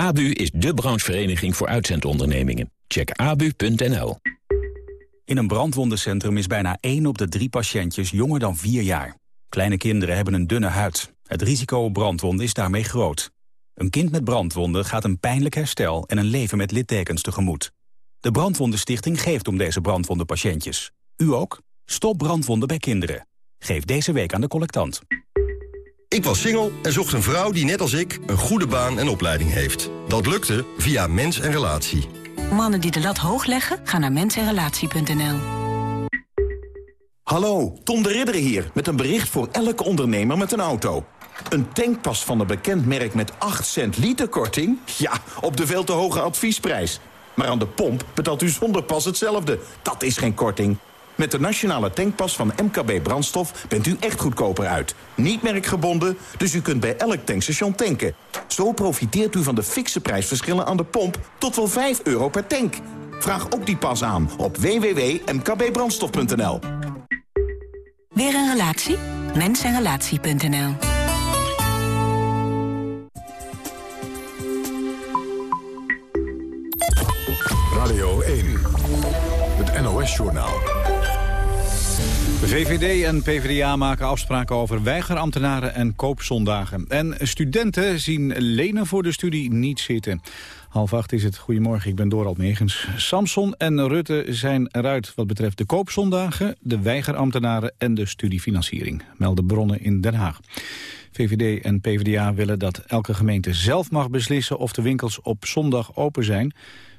ABU is de branchevereniging voor uitzendondernemingen. Check abu.nl. In een brandwondencentrum is bijna 1 op de 3 patiëntjes jonger dan 4 jaar. Kleine kinderen hebben een dunne huid. Het risico op brandwonden is daarmee groot. Een kind met brandwonden gaat een pijnlijk herstel en een leven met littekens tegemoet. De Brandwondenstichting geeft om deze brandwondenpatiëntjes. U ook? Stop brandwonden bij kinderen. Geef deze week aan de collectant. Ik was single en zocht een vrouw die net als ik een goede baan en opleiding heeft. Dat lukte via Mens en Relatie. Mannen die de lat hoog leggen, gaan naar mensenrelatie.nl. Hallo, Tom de Ridder hier, met een bericht voor elke ondernemer met een auto. Een tankpas van een bekend merk met 8 cent liter korting? Ja, op de veel te hoge adviesprijs. Maar aan de pomp betaalt u zonder pas hetzelfde. Dat is geen korting. Met de nationale tankpas van MKB Brandstof bent u echt goedkoper uit. Niet merkgebonden, dus u kunt bij elk tankstation tanken. Zo profiteert u van de fikse prijsverschillen aan de pomp tot wel 5 euro per tank. Vraag ook die pas aan op www.mkbbrandstof.nl. Weer een relatie? Mensenrelatie.nl Radio 1, het NOS-journaal. VVD en PvdA maken afspraken over weigerambtenaren en koopzondagen. En studenten zien lenen voor de studie niet zitten. Half acht is het. Goedemorgen, ik ben Dorald Megens. Samson en Rutte zijn eruit wat betreft de koopzondagen... de weigerambtenaren en de studiefinanciering, melden bronnen in Den Haag. VVD en PvdA willen dat elke gemeente zelf mag beslissen... of de winkels op zondag open zijn.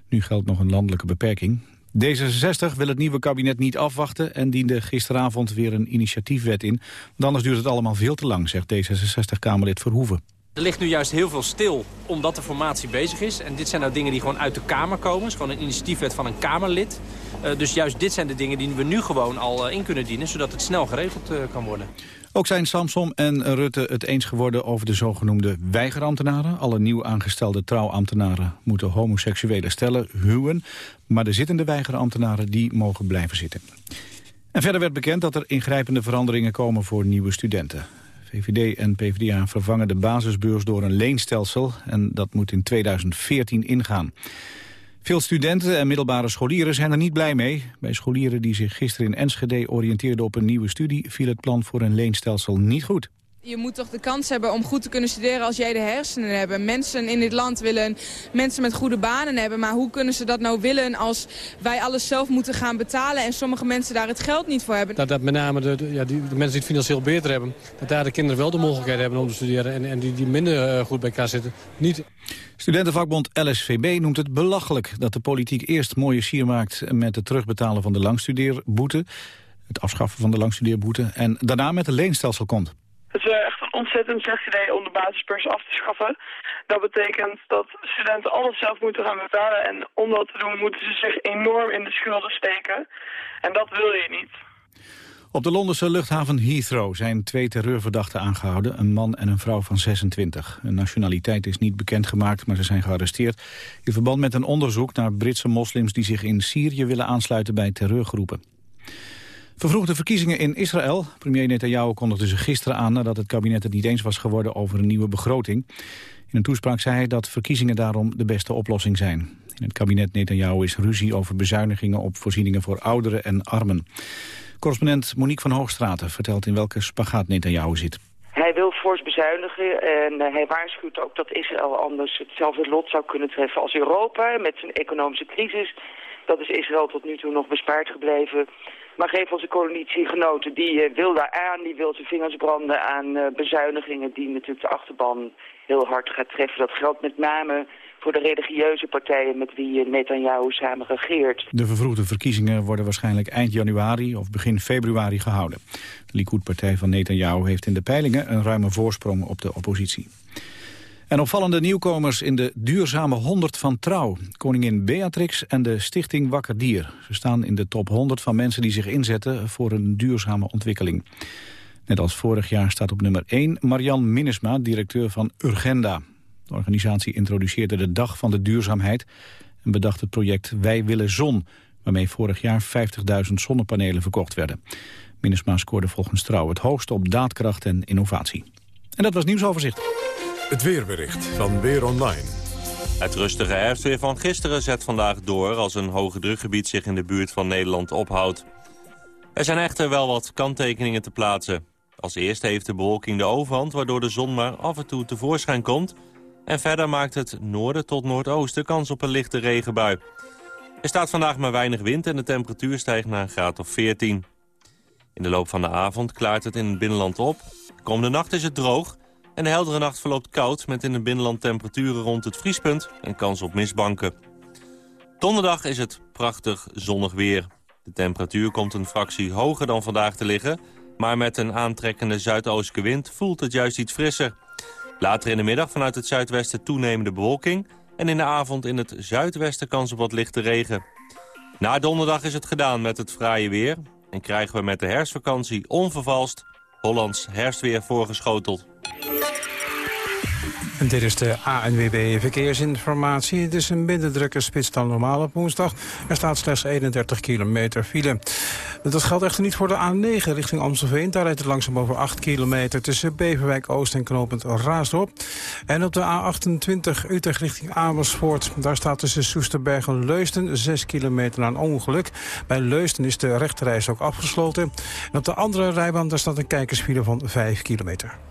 Nu geldt nog een landelijke beperking. D66 wil het nieuwe kabinet niet afwachten en diende gisteravond weer een initiatiefwet in. Want anders duurt het allemaal veel te lang, zegt D66-Kamerlid Verhoeven. Er ligt nu juist heel veel stil omdat de formatie bezig is. En dit zijn nou dingen die gewoon uit de Kamer komen. Het is gewoon een initiatiefwet van een Kamerlid. Uh, dus juist dit zijn de dingen die we nu gewoon al uh, in kunnen dienen... zodat het snel geregeld uh, kan worden. Ook zijn Samsom en Rutte het eens geworden over de zogenoemde weigerambtenaren. Alle nieuw aangestelde trouwambtenaren moeten homoseksuele stellen huwen. Maar de zittende weigerambtenaren die mogen blijven zitten. En verder werd bekend dat er ingrijpende veranderingen komen voor nieuwe studenten. VVD en PvdA vervangen de basisbeurs door een leenstelsel... en dat moet in 2014 ingaan. Veel studenten en middelbare scholieren zijn er niet blij mee. Bij scholieren die zich gisteren in Enschede oriënteerden op een nieuwe studie... viel het plan voor een leenstelsel niet goed. Je moet toch de kans hebben om goed te kunnen studeren als jij de hersenen hebt. Mensen in dit land willen mensen met goede banen hebben. Maar hoe kunnen ze dat nou willen als wij alles zelf moeten gaan betalen... en sommige mensen daar het geld niet voor hebben? Dat, dat met name de, ja, die, de mensen die het financieel beter hebben... dat daar de kinderen wel de mogelijkheid hebben om te studeren... en, en die, die minder uh, goed bij elkaar zitten, niet. Studentenvakbond LSVB noemt het belachelijk... dat de politiek eerst mooie sier maakt met het terugbetalen van de langstudeerboete... het afschaffen van de langstudeerboete... en daarna met een leenstelsel komt. Het is echt een ontzettend slecht idee om de basisbeurs af te schaffen. Dat betekent dat studenten alles zelf moeten gaan betalen. En om dat te doen moeten ze zich enorm in de schulden steken. En dat wil je niet. Op de Londense luchthaven Heathrow zijn twee terreurverdachten aangehouden. Een man en een vrouw van 26. Hun nationaliteit is niet bekendgemaakt, maar ze zijn gearresteerd... in verband met een onderzoek naar Britse moslims... die zich in Syrië willen aansluiten bij terreurgroepen. Vervroegde verkiezingen in Israël. Premier Netanyahu kondigde ze gisteren aan nadat het kabinet het niet eens was geworden over een nieuwe begroting. In een toespraak zei hij dat verkiezingen daarom de beste oplossing zijn. In het kabinet Netanyahu is ruzie over bezuinigingen op voorzieningen voor ouderen en armen. Correspondent Monique van Hoogstraten vertelt in welke spagaat Netanyahu zit. Hij wil fors bezuinigen en hij waarschuwt ook dat Israël anders hetzelfde lot zou kunnen treffen als Europa met zijn economische crisis. Dat is Israël tot nu toe nog bespaard gebleven. Maar geef onze coalitiegenoten, die uh, wil daar aan, die wil zijn vingers branden aan uh, bezuinigingen die natuurlijk de achterban heel hard gaat treffen. Dat geldt met name voor de religieuze partijen met wie Netanyahu samen regeert. De vervroegde verkiezingen worden waarschijnlijk eind januari of begin februari gehouden. De Likud-partij van Netanyahu heeft in de peilingen een ruime voorsprong op de oppositie. En opvallende nieuwkomers in de duurzame 100 van Trouw. Koningin Beatrix en de stichting Wakker Dier. Ze staan in de top 100 van mensen die zich inzetten voor een duurzame ontwikkeling. Net als vorig jaar staat op nummer 1 Marian Minnesma, directeur van Urgenda. De organisatie introduceerde de Dag van de Duurzaamheid... en bedacht het project Wij Willen Zon... waarmee vorig jaar 50.000 zonnepanelen verkocht werden. Minnesma scoorde volgens Trouw het hoogst op daadkracht en innovatie. En dat was nieuwsoverzicht. Het weerbericht van Weer Online. Het rustige herfstweer van gisteren zet vandaag door... als een hoge drukgebied zich in de buurt van Nederland ophoudt. Er zijn echter wel wat kanttekeningen te plaatsen. Als eerste heeft de bewolking de overhand... waardoor de zon maar af en toe tevoorschijn komt... en verder maakt het noorden tot noordoosten kans op een lichte regenbui. Er staat vandaag maar weinig wind en de temperatuur stijgt naar een graad of 14. In de loop van de avond klaart het in het binnenland op. komende nacht is het droog en de heldere nacht verloopt koud... met in het binnenland temperaturen rond het vriespunt en kans op mistbanken. Donderdag is het prachtig zonnig weer. De temperatuur komt een fractie hoger dan vandaag te liggen... maar met een aantrekkende zuidoostelijke wind voelt het juist iets frisser. Later in de middag vanuit het zuidwesten toenemende bewolking... en in de avond in het zuidwesten kans op wat lichte regen. Na donderdag is het gedaan met het fraaie weer... en krijgen we met de herfstvakantie onvervalst Hollands herfstweer voorgeschoteld. Dit is de ANWB Verkeersinformatie. Het is een minder drukke spits dan normaal op woensdag. Er staat slechts 31 kilometer file. Dat geldt echter niet voor de A9 richting Amstelveen. Daar rijdt het langzaam over 8 kilometer tussen Beverwijk Oost en knooppunt Raasdorp. En op de A28 Utrecht richting Amersfoort. Daar staat tussen Soesterberg en Leusden 6 kilometer na een ongeluk. Bij Leusden is de rechterreis ook afgesloten. En op de andere rijbaan daar staat een kijkersfile van 5 kilometer.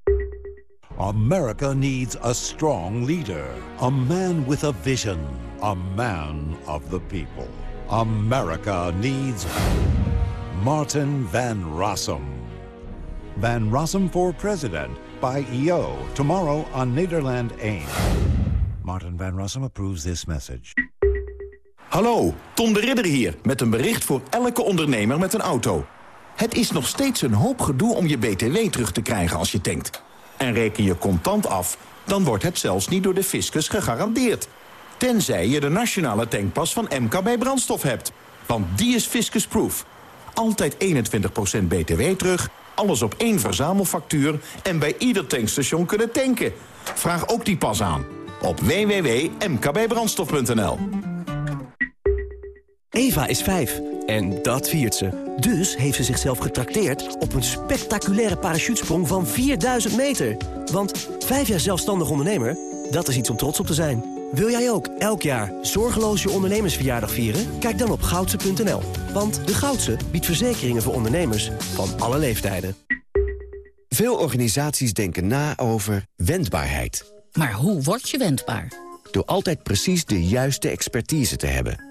America needs a strong leader. A man with a vision. A man of the people. America needs Martin Van Rossum. Van Rossum for president by EO. Tomorrow on Nederland 1. Martin Van Rossum approves this message. Hallo, Tom de Ridder hier met een bericht voor elke ondernemer met een auto. Het is nog steeds een hoop gedoe om je BTW terug te krijgen als je tankt. En reken je contant af, dan wordt het zelfs niet door de fiscus gegarandeerd. Tenzij je de nationale tankpas van MKB Brandstof hebt. Want die is fiscusproof. Altijd 21% BTW terug, alles op één verzamelfactuur... en bij ieder tankstation kunnen tanken. Vraag ook die pas aan op www.mkbbrandstof.nl. Eva is vijf en dat viert ze. Dus heeft ze zichzelf getrakteerd op een spectaculaire parachutesprong van 4000 meter. Want vijf jaar zelfstandig ondernemer, dat is iets om trots op te zijn. Wil jij ook elk jaar zorgeloos je ondernemersverjaardag vieren? Kijk dan op goudse.nl. Want de Goudse biedt verzekeringen voor ondernemers van alle leeftijden. Veel organisaties denken na over wendbaarheid. Maar hoe word je wendbaar? Door altijd precies de juiste expertise te hebben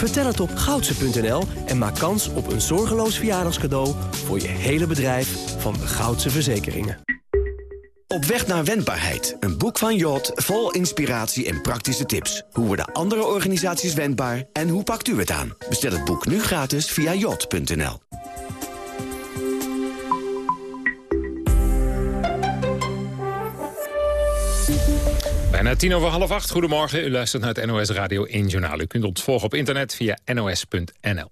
Vertel het op goudse.nl en maak kans op een zorgeloos verjaardagscadeau... voor je hele bedrijf van de Goudse Verzekeringen. Op weg naar wendbaarheid. Een boek van Jot vol inspiratie en praktische tips. Hoe worden andere organisaties wendbaar en hoe pakt u het aan? Bestel het boek nu gratis via jot.nl. Bijna tien over half acht. Goedemorgen. U luistert naar het NOS Radio 1 Journaal. U kunt ons volgen op internet via nos.nl.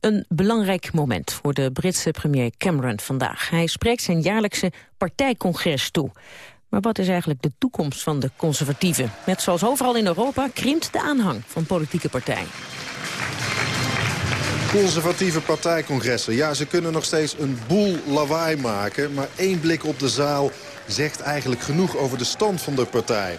Een belangrijk moment voor de Britse premier Cameron vandaag. Hij spreekt zijn jaarlijkse partijcongres toe. Maar wat is eigenlijk de toekomst van de conservatieven? Net zoals overal in Europa krimpt de aanhang van politieke partijen. Conservatieve partijcongressen. Ja, ze kunnen nog steeds een boel lawaai maken. Maar één blik op de zaal zegt eigenlijk genoeg over de stand van de partij.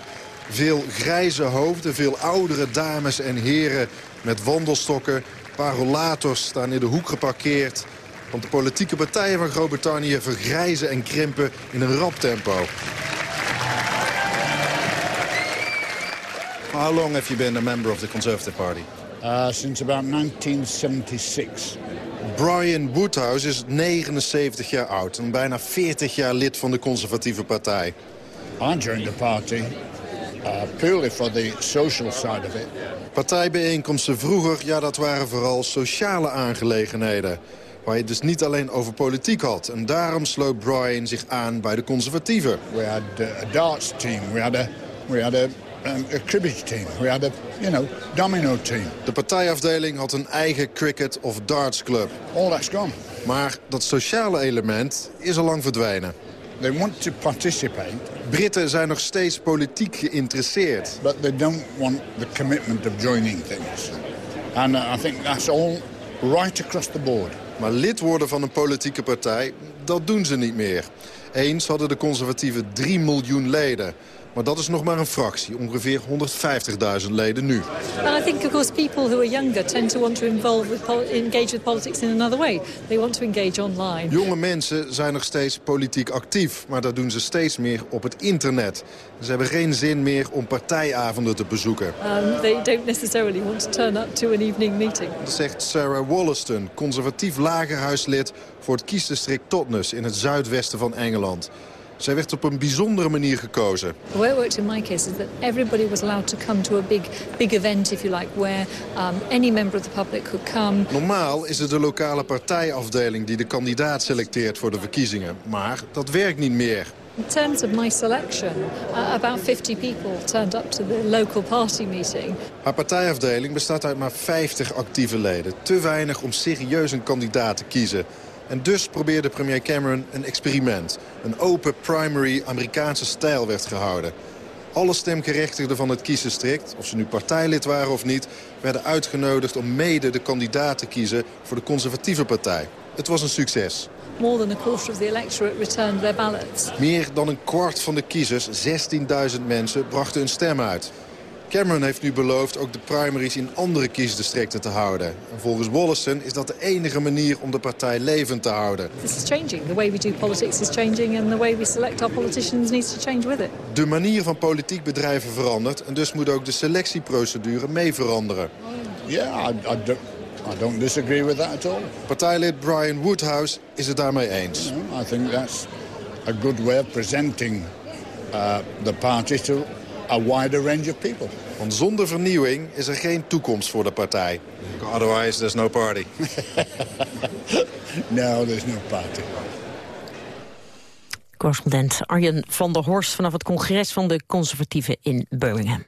Veel grijze hoofden, veel oudere dames en heren met wandelstokken. Parolators staan in de hoek geparkeerd. Want de politieke partijen van Groot-Brittannië vergrijzen en krimpen in een rap tempo. How long have you been a member of the Conservative Party? Uh, since about 1976. Brian Woodhouse is 79 jaar oud en bijna 40 jaar lid van de conservatieve partij. I joined the party uh, purely for the social side of it. Partijbijeenkomsten vroeger, ja, dat waren vooral sociale aangelegenheden. Waar je dus niet alleen over politiek had. En daarom sloot Brian zich aan bij de conservatieven. We had uh, a darts team, we had a, we had a, um, a cribbage team, we had a, you know, domino team. De partijafdeling had een eigen cricket of darts club. All that's gone. Maar dat sociale element is al lang verdwenen. They want to participate. Britten zijn nog steeds politiek geïnteresseerd. But they don't want the commitment of joining things. And uh, I think that's all right across the board. Maar lid worden van een politieke partij, dat doen ze niet meer. Eens hadden de conservatieven 3 miljoen leden. Maar dat is nog maar een fractie, ongeveer 150.000 leden nu. And I think, of course, people who are younger tend to want to involve with engage with politics in another way. They want to engage online. Jonge mensen zijn nog steeds politiek actief, maar dat doen ze steeds meer op het internet. Ze hebben geen zin meer om partijavonden te bezoeken. Um, they don't necessarily want to turn up to an evening meeting. Dat zegt Sarah Wollaston, conservatief lagerhuislid voor het kiesdistrict Totnes in het zuidwesten van Engeland. Zij werd op een bijzondere manier gekozen. The way it worked in my case is that everybody was allowed to come to a big, big event, if you like, where um, any member of the public could come. Normaal is het de lokale partijafdeling die de kandidaat selecteert voor de verkiezingen. Maar dat werkt niet meer. In terms of my selection, uh, about 50 people turned up to the local party meeting. Haar partijafdeling bestaat uit maar 50 actieve leden. Te weinig om serieus een kandidaat te kiezen. En dus probeerde premier Cameron een experiment. Een open primary Amerikaanse stijl werd gehouden. Alle stemgerechtigden van het kiesdistrict, of ze nu partijlid waren of niet... werden uitgenodigd om mede de kandidaat te kiezen voor de conservatieve partij. Het was een succes. More than a quarter of the electorate returned their ballots. Meer dan een kwart van de kiezers, 16.000 mensen, brachten hun stem uit. Cameron heeft nu beloofd ook de primaries in andere kiesdistricten te houden. En volgens Wollaston is dat de enige manier om de partij levend te houden. This is changing. The way we do politics is changing and the way we select our politicians needs to change with it. De manier van politiek bedrijven verandert en dus moet ook de selectieprocedure mee veranderen. Yeah, I, I, don't, I don't disagree with that at all. Partijlid Brian Woodhouse is het daarmee eens. I think that's a good way of presenting uh, the party to a wider range of people. Want zonder vernieuwing is er geen toekomst voor de partij. Otherwise, there's no party. [laughs] no, there's no party. Correspondent Arjen van der Horst vanaf het congres van de conservatieven in Birmingham.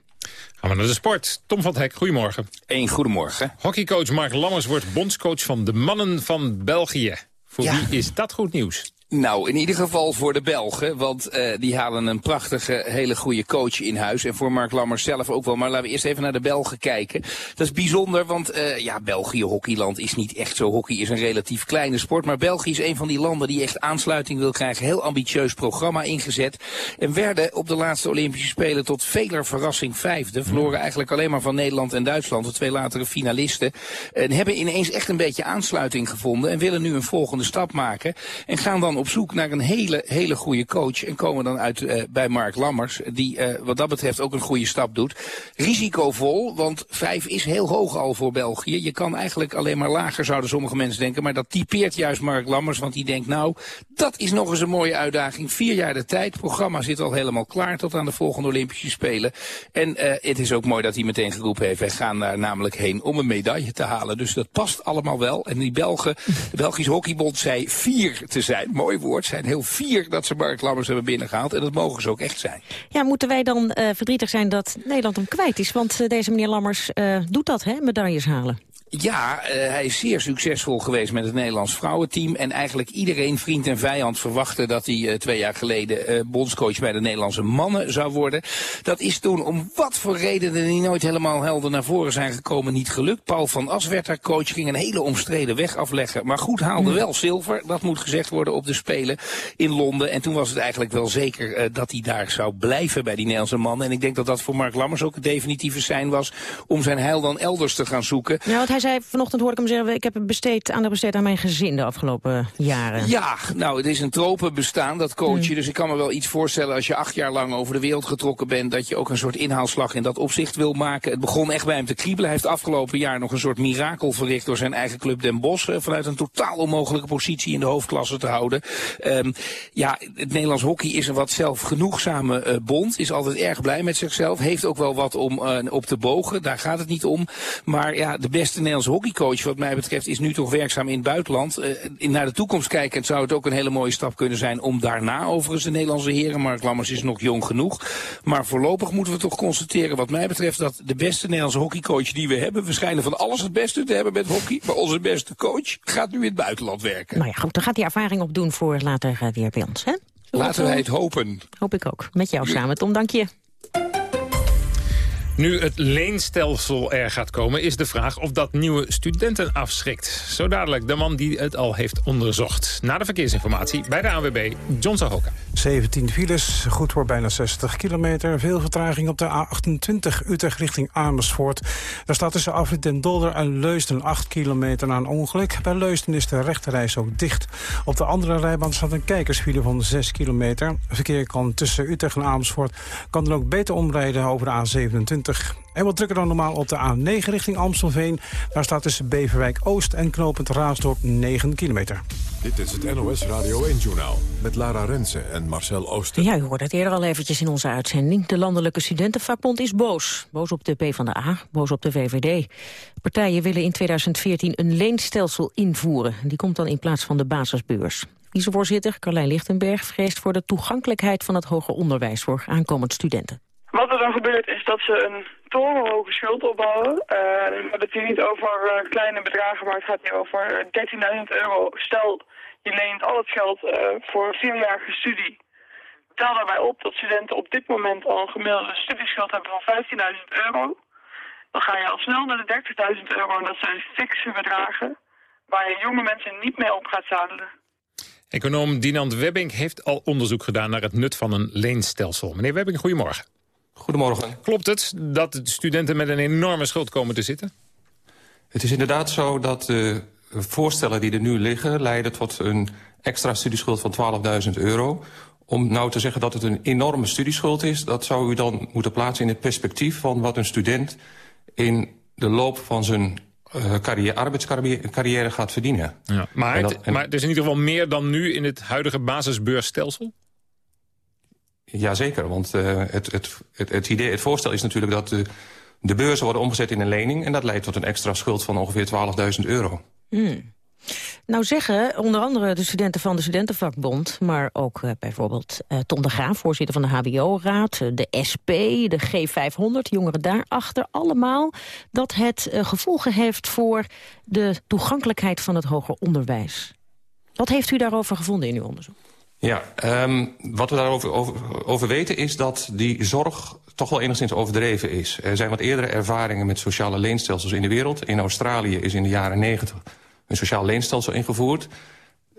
Gaan we naar de sport. Tom van het Hek, goedemorgen. Eén goedemorgen. Hockeycoach Mark Lammers wordt bondscoach van de mannen van België. Voor Ja. wie is dat goed nieuws? Nou, in ieder geval voor de Belgen, want eh, die halen een prachtige, hele goede coach in huis. En voor Mark Lammers zelf ook wel. Maar laten we eerst even naar de Belgen kijken. Dat is bijzonder, want eh, ja, België, hockeyland, is niet echt zo. Hockey is een relatief kleine sport. Maar België is een van die landen die echt aansluiting wil krijgen. Heel ambitieus programma ingezet. En werden op de laatste Olympische Spelen tot veler verrassing vijfde. Verloren eigenlijk alleen maar van Nederland en Duitsland, de twee latere finalisten. En hebben ineens echt een beetje aansluiting gevonden. En willen nu een volgende stap maken. En gaan dan op zoek naar een hele, hele goede coach. En komen dan uit eh, bij Mark Lammers. Die eh, wat dat betreft ook een goede stap doet. Risicovol, want vijf is heel hoog al voor België. Je kan eigenlijk alleen maar lager, zouden sommige mensen denken. Maar dat typeert juist Mark Lammers. Want die denkt, nou, dat is nog eens een mooie uitdaging. Vier jaar de tijd. Het programma zit al helemaal klaar tot aan de volgende Olympische Spelen. En eh, het is ook mooi dat hij meteen geroepen heeft. Wij gaan daar namelijk heen om een medaille te halen. Dus dat past allemaal wel. En die Belgen, de Belgische Hockeybond zei vier te zijn. Mooi woord. Zijn heel fier dat ze Mark Lammers hebben binnengehaald. En dat mogen ze ook echt zijn. Ja, moeten wij dan eh, verdrietig zijn dat Nederland hem kwijt is? Want eh, deze meneer Lammers eh, doet dat, hè, medailles halen. Ja, eh, hij is zeer succesvol geweest met het Nederlands vrouwenteam. En eigenlijk iedereen, vriend en vijand, verwachtte dat hij uh, twee jaar geleden uh, bondscoach bij de Nederlandse mannen zou worden. Dat is toen om wat voor redenen die nooit helemaal helder naar voren zijn gekomen niet gelukt. Paul van As werd daar coach, ging een hele omstreden weg afleggen. Maar goed, haalde wel zilver, dat moet gezegd worden, op de Spelen in Londen. En toen was het eigenlijk wel zeker dat hij daar zou blijven bij die Nederlandse mannen. En ik denk dat dat voor Mark Lammers ook het definitieve zijn was om zijn heil dan elders te gaan zoeken. Ja, hij zei, vanochtend hoorde ik hem zeggen... ik heb besteed, aandacht besteed aan mijn gezin de afgelopen jaren. Ja, nou, het is een tropenbestaan, dat coachen. Mm. Dus ik kan me wel iets voorstellen als je acht jaar lang over de wereld getrokken bent... dat je ook een soort inhaalslag in dat opzicht wil maken. Het begon echt bij hem te kriebelen. Hij heeft afgelopen jaar nog een soort mirakel verricht... door zijn eigen club Den Bosch eh, vanuit een totaal onmogelijke positie in de hoofdklasse te houden. Um, ja, het Nederlands hockey is een wat zelfgenoegzame uh, bond. Is altijd erg blij met zichzelf. Heeft ook wel wat om uh, op te bogen. Daar gaat het niet om. Maar ja, de beste Nederlandse hockeycoach wat mij betreft is nu toch werkzaam in het buitenland. Uh, in naar de toekomst kijkend zou het ook een hele mooie stap kunnen zijn om daarna overigens de Nederlandse heren. Mark Lammers is nog jong genoeg. Maar voorlopig moeten we toch constateren wat mij betreft dat de beste Nederlandse hockeycoach die we hebben, we schijnen van alles het beste te hebben met hockey. Maar onze beste coach gaat nu in het buitenland werken. Nou ja, goed, dan gaat hij ervaring opdoen voor later uh, weer bij ons, hè? Laten wij het hopen. Hoop ik ook. Met jou samen. Tom, dank je. Nu het leenstelsel er gaat komen, is de vraag of dat nieuwe studenten afschrikt. Zo dadelijk de man die het al heeft onderzocht. Na de verkeersinformatie bij de ANWB, John Sahoka. 17 files, goed voor bijna 60 kilometer. Veel vertraging op de A28 Utrecht richting Amersfoort. Daar staat tussen Afrit den Dolder en Leusden 8 kilometer na een ongeluk. Bij Leusden is de rechterreis ook dicht. Op de andere rijbaan staat een kijkersfile van 6 kilometer. Verkeer kan tussen Utrecht en Amersfoort kan dan ook beter omrijden over de A27 en wat drukker dan normaal op de A9 richting Amstelveen. Daar staat tussen Beverwijk Oost en Knopend Raasdorp 9 kilometer. Dit is het NOS Radio 1-journaal met Lara Rensen en Marcel Ooster. Ja, u hoorde het eerder al eventjes in onze uitzending. De Landelijke Studentenvakbond is boos. Boos op de PvdA, boos op de VVD. Partijen willen in 2014 een leenstelsel invoeren. Die komt dan in plaats van de basisbeurs. Vicevoorzitter Carlijn Lichtenberg vreest voor de toegankelijkheid van het hoger onderwijs voor aankomend studenten. Wat er dan gebeurt is dat ze een torenhoge schuld opbouwen. Uh, hebben het hier niet over uh, kleine bedragen, maar het gaat hier over 13.000 euro. Stel, je leent al het geld uh, voor een vierjarige studie. Tel daarbij op dat studenten op dit moment al een gemiddelde studieschuld hebben van 15.000 euro. Dan ga je al snel naar de 30.000 euro en dat zijn fikse bedragen waar je jonge mensen niet mee op gaat zadelen. Econoom Dinant Webbing heeft al onderzoek gedaan naar het nut van een leenstelsel. Meneer Webbing, goedemorgen. Goedemorgen. Klopt het dat studenten met een enorme schuld komen te zitten? Het is inderdaad zo dat de voorstellen die er nu liggen... leiden tot een extra studieschuld van 12.000 euro. Om nou te zeggen dat het een enorme studieschuld is... dat zou u dan moeten plaatsen in het perspectief van wat een student... in de loop van zijn uh, carrière, arbeidscarrière gaat verdienen. Ja, maar, dat, het, maar het is in ieder geval meer dan nu in het huidige basisbeursstelsel? Jazeker, want uh, het, het, het, het, idee, het voorstel is natuurlijk dat de, de beurzen worden omgezet in een lening... en dat leidt tot een extra schuld van ongeveer 12.000 euro. Hmm. Nou zeggen onder andere de studenten van de Studentenvakbond... maar ook uh, bijvoorbeeld uh, Tom de Graaf, voorzitter van de HBO-raad... de SP, de G500, jongeren daarachter, allemaal... dat het gevolgen heeft voor de toegankelijkheid van het hoger onderwijs. Wat heeft u daarover gevonden in uw onderzoek? Ja, um, wat we daarover over, over, weten is dat die zorg toch wel enigszins overdreven is. Er zijn wat eerdere ervaringen met sociale leenstelsels in de wereld. In Australië is in de jaren negentig een sociaal leenstelsel ingevoerd.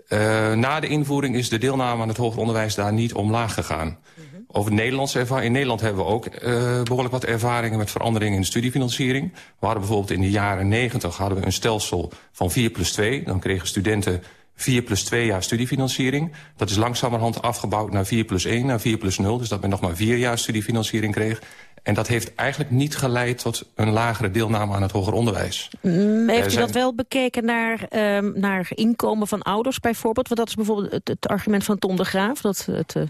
Uh, na de invoering is de deelname aan het hoger onderwijs daar niet omlaag gegaan. Mm -hmm. Over Nederlandse ervaring. In Nederland hebben we ook uh, behoorlijk wat ervaringen met veranderingen in de studiefinanciering. We hadden bijvoorbeeld in de jaren negentig hadden we een stelsel van 4 plus 2. Dan kregen studenten 4 plus 2 jaar studiefinanciering. Dat is langzamerhand afgebouwd naar 4 plus 1, naar 4 plus 0. Dus dat men nog maar 4 jaar studiefinanciering kreeg. En dat heeft eigenlijk niet geleid tot een lagere deelname aan het hoger onderwijs. Mm, heeft u zijn... dat wel bekeken naar, um, naar inkomen van ouders bijvoorbeeld? Want dat is bijvoorbeeld het, het argument van Tom de Graaf... dat het uh,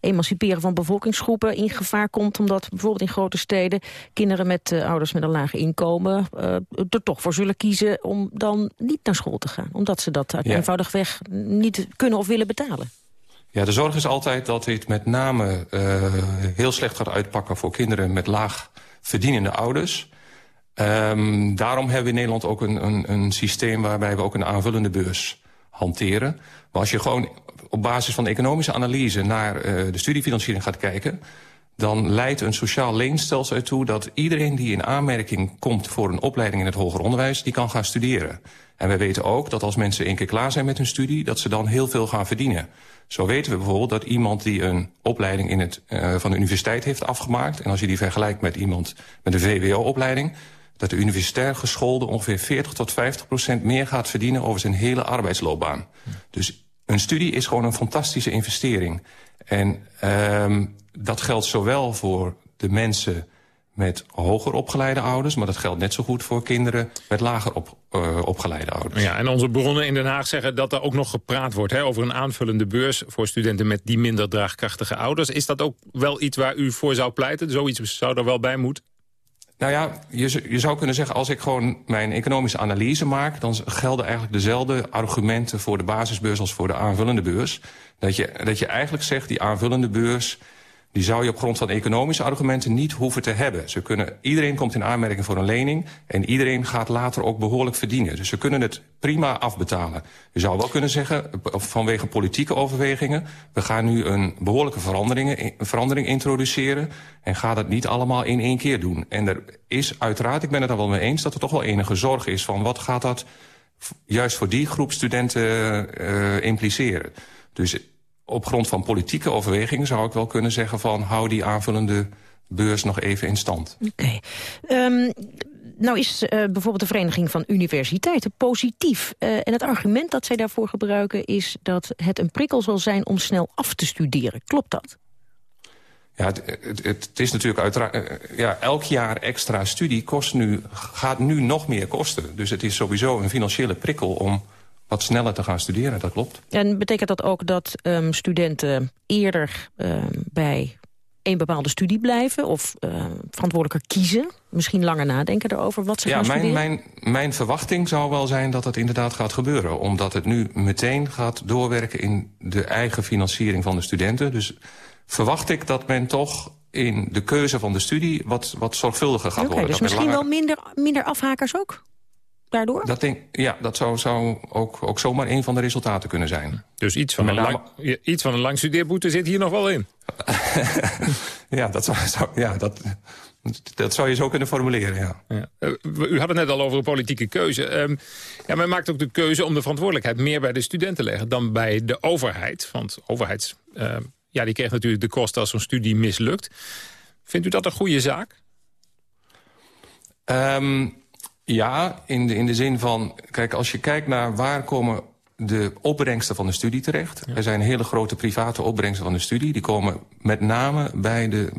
emanciperen van bevolkingsgroepen in gevaar komt... omdat bijvoorbeeld in grote steden kinderen met uh, ouders met een laag inkomen... Uh, er toch voor zullen kiezen om dan niet naar school te gaan. Omdat ze dat ja. Niet kunnen of willen betalen. Ja, de zorg is altijd dat dit met name uh, heel slecht gaat uitpakken... voor kinderen met laag verdienende ouders. Ehm, daarom hebben we in Nederland ook een, een, een systeem... waarbij we ook een aanvullende beurs hanteren. Maar als je gewoon op basis van economische analyse... naar uh, de studiefinanciering gaat kijken... dan leidt een sociaal leenstelsel ertoe dat iedereen die in aanmerking komt... voor een opleiding in het hoger onderwijs, die kan gaan studeren. En we weten ook dat als mensen één keer klaar zijn met hun studie... dat ze dan heel veel gaan verdienen. Zo weten we bijvoorbeeld dat iemand die een opleiding in het, uh, van de universiteit heeft afgemaakt... en als je die vergelijkt met iemand met een VWO-opleiding... dat de universitair geschoolde ongeveer 40 tot 50 procent meer gaat verdienen... over zijn hele arbeidsloopbaan. Dus een studie is gewoon een fantastische investering. En um, dat geldt zowel voor de mensen met hoger opgeleide ouders... maar dat geldt net zo goed voor kinderen met lager op, uh, opgeleide ouders. Ja, en onze bronnen in Den Haag zeggen dat er ook nog gepraat wordt... Hè, over een aanvullende beurs voor studenten met die minder draagkrachtige ouders. Is dat ook wel iets waar u voor zou pleiten? Zoiets zou er wel bij moeten? Nou ja, je, je zou kunnen zeggen, als ik gewoon mijn economische analyse maak... dan gelden eigenlijk dezelfde argumenten voor de basisbeurs als voor de aanvullende beurs. Dat je, dat je eigenlijk zegt, die aanvullende beurs die zou je op grond van economische argumenten niet hoeven te hebben. Ze kunnen, iedereen komt in aanmerking voor een lening... en iedereen gaat later ook behoorlijk verdienen. Dus ze kunnen het prima afbetalen. Je zou wel kunnen zeggen, vanwege politieke overwegingen... we gaan nu een behoorlijke verandering, verandering introduceren... en ga dat niet allemaal in één keer doen. En er is uiteraard, ik ben het er wel mee eens... dat er toch wel enige zorg is van wat gaat dat juist voor die groep studenten uh, impliceren. Dus op grond van politieke overwegingen zou ik wel kunnen zeggen van... hou die aanvullende beurs nog even in stand. Oké. Okay. Um, nou is uh, bijvoorbeeld de Vereniging van Universiteiten positief. Uh, en het argument dat zij daarvoor gebruiken is dat het een prikkel zal zijn om snel af te studeren. Klopt dat? Ja, het, het, het is natuurlijk uiteraard... Uh, ja, elk jaar extra studie kost nu, gaat nu nog meer kosten. Dus het is sowieso een financiële prikkel om wat sneller te gaan studeren, dat klopt. En betekent dat ook dat um, studenten eerder um, bij een bepaalde studie blijven... of uh, verantwoordelijker kiezen, misschien langer nadenken erover wat ze ja, gaan mijn, studeren? Mijn, mijn verwachting zou wel zijn dat het inderdaad gaat gebeuren. Omdat het nu meteen gaat doorwerken in de eigen financiering van de studenten. Dus verwacht ik dat men toch in de keuze van de studie wat, wat zorgvuldiger gaat okay, worden. Dus dat misschien langer... wel minder, minder afhakers ook? Daardoor? Dat denk, ja, dat zou, zou ook, ook zomaar een van de resultaten kunnen zijn. Dus iets van, een lang, iets van een lang studeerboete zit hier nog wel in? [laughs] ja, dat zou, zou, ja dat, dat zou je zo kunnen formuleren, ja. ja. Uh, u had het net al over een politieke keuze. Um, ja, men maakt ook de keuze om de verantwoordelijkheid meer bij de studenten te leggen... dan bij de overheid. Want overheid, uh, ja, die krijgt natuurlijk de kosten als zo'n studie mislukt. Vindt u dat een goede zaak? Um, ja, in de, in de zin van... Kijk, als je kijkt naar waar komen de opbrengsten van de studie terecht. Ja. Er zijn hele grote private opbrengsten van de studie. Die komen met name bij de,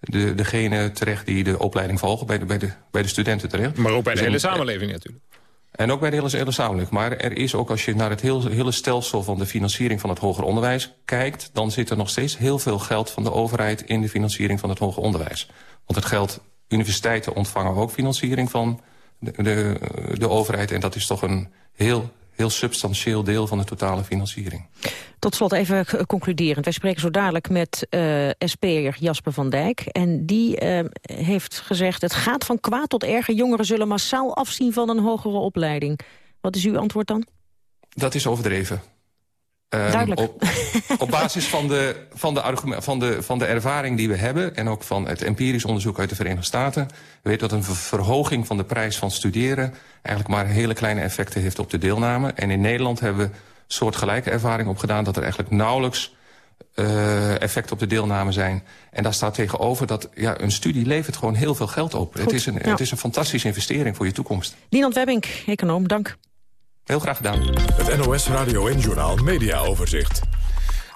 de, degene terecht die de opleiding volgen. Bij de, bij, de, bij de studenten terecht. Maar ook bij de dus hele samenleving natuurlijk. En ook bij de hele, hele samenleving. Maar er is ook, als je naar het heel, hele stelsel van de financiering van het hoger onderwijs kijkt... dan zit er nog steeds heel veel geld van de overheid in de financiering van het hoger onderwijs. Want het geld, universiteiten ontvangen ook financiering van de, de, de overheid. En dat is toch een heel, heel substantieel deel van de totale financiering. Tot slot even concluderend. Wij spreken zo dadelijk met uh, SP'er Jasper van Dijk. En die uh, heeft gezegd, het gaat van kwaad tot erger. Jongeren zullen massaal afzien van een hogere opleiding. Wat is uw antwoord dan? Dat is overdreven. Um, Duidelijk. Op, op basis van de, van, de argument, van, de, van de ervaring die we hebben... en ook van het empirisch onderzoek uit de Verenigde Staten... weet dat een verhoging van de prijs van studeren... eigenlijk maar hele kleine effecten heeft op de deelname. En in Nederland hebben we soortgelijke ervaring opgedaan... dat er eigenlijk nauwelijks uh, effecten op de deelname zijn. En daar staat tegenover dat ja, een studie levert gewoon heel veel geld op. Het is, een, ja. het is een fantastische investering voor je toekomst. Dinant Webbink, econoom, dank. Heel graag gedaan. Het NOS Radio en Journaal Media Overzicht.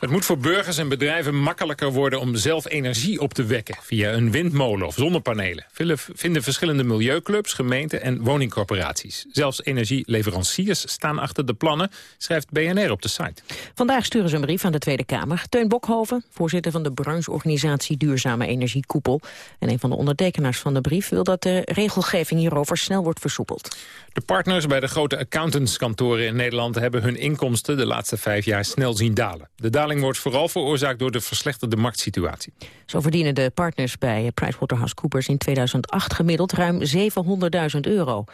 Het moet voor burgers en bedrijven makkelijker worden om zelf energie op te wekken... via een windmolen of zonnepanelen. Vinden verschillende milieuclubs, gemeenten en woningcorporaties. Zelfs energieleveranciers staan achter de plannen, schrijft BNR op de site. Vandaag sturen ze een brief aan de Tweede Kamer. Teun Bokhoven, voorzitter van de brancheorganisatie Duurzame Energiekoepel... en een van de ondertekenaars van de brief wil dat de regelgeving hierover snel wordt versoepeld. De partners bij de grote accountantskantoren in Nederland... hebben hun inkomsten de laatste vijf jaar snel zien dalen. De daling daling wordt vooral veroorzaakt door de verslechterde marktsituatie. Zo verdienen de partners bij PricewaterhouseCoopers in 2008 gemiddeld ruim 700.000 euro.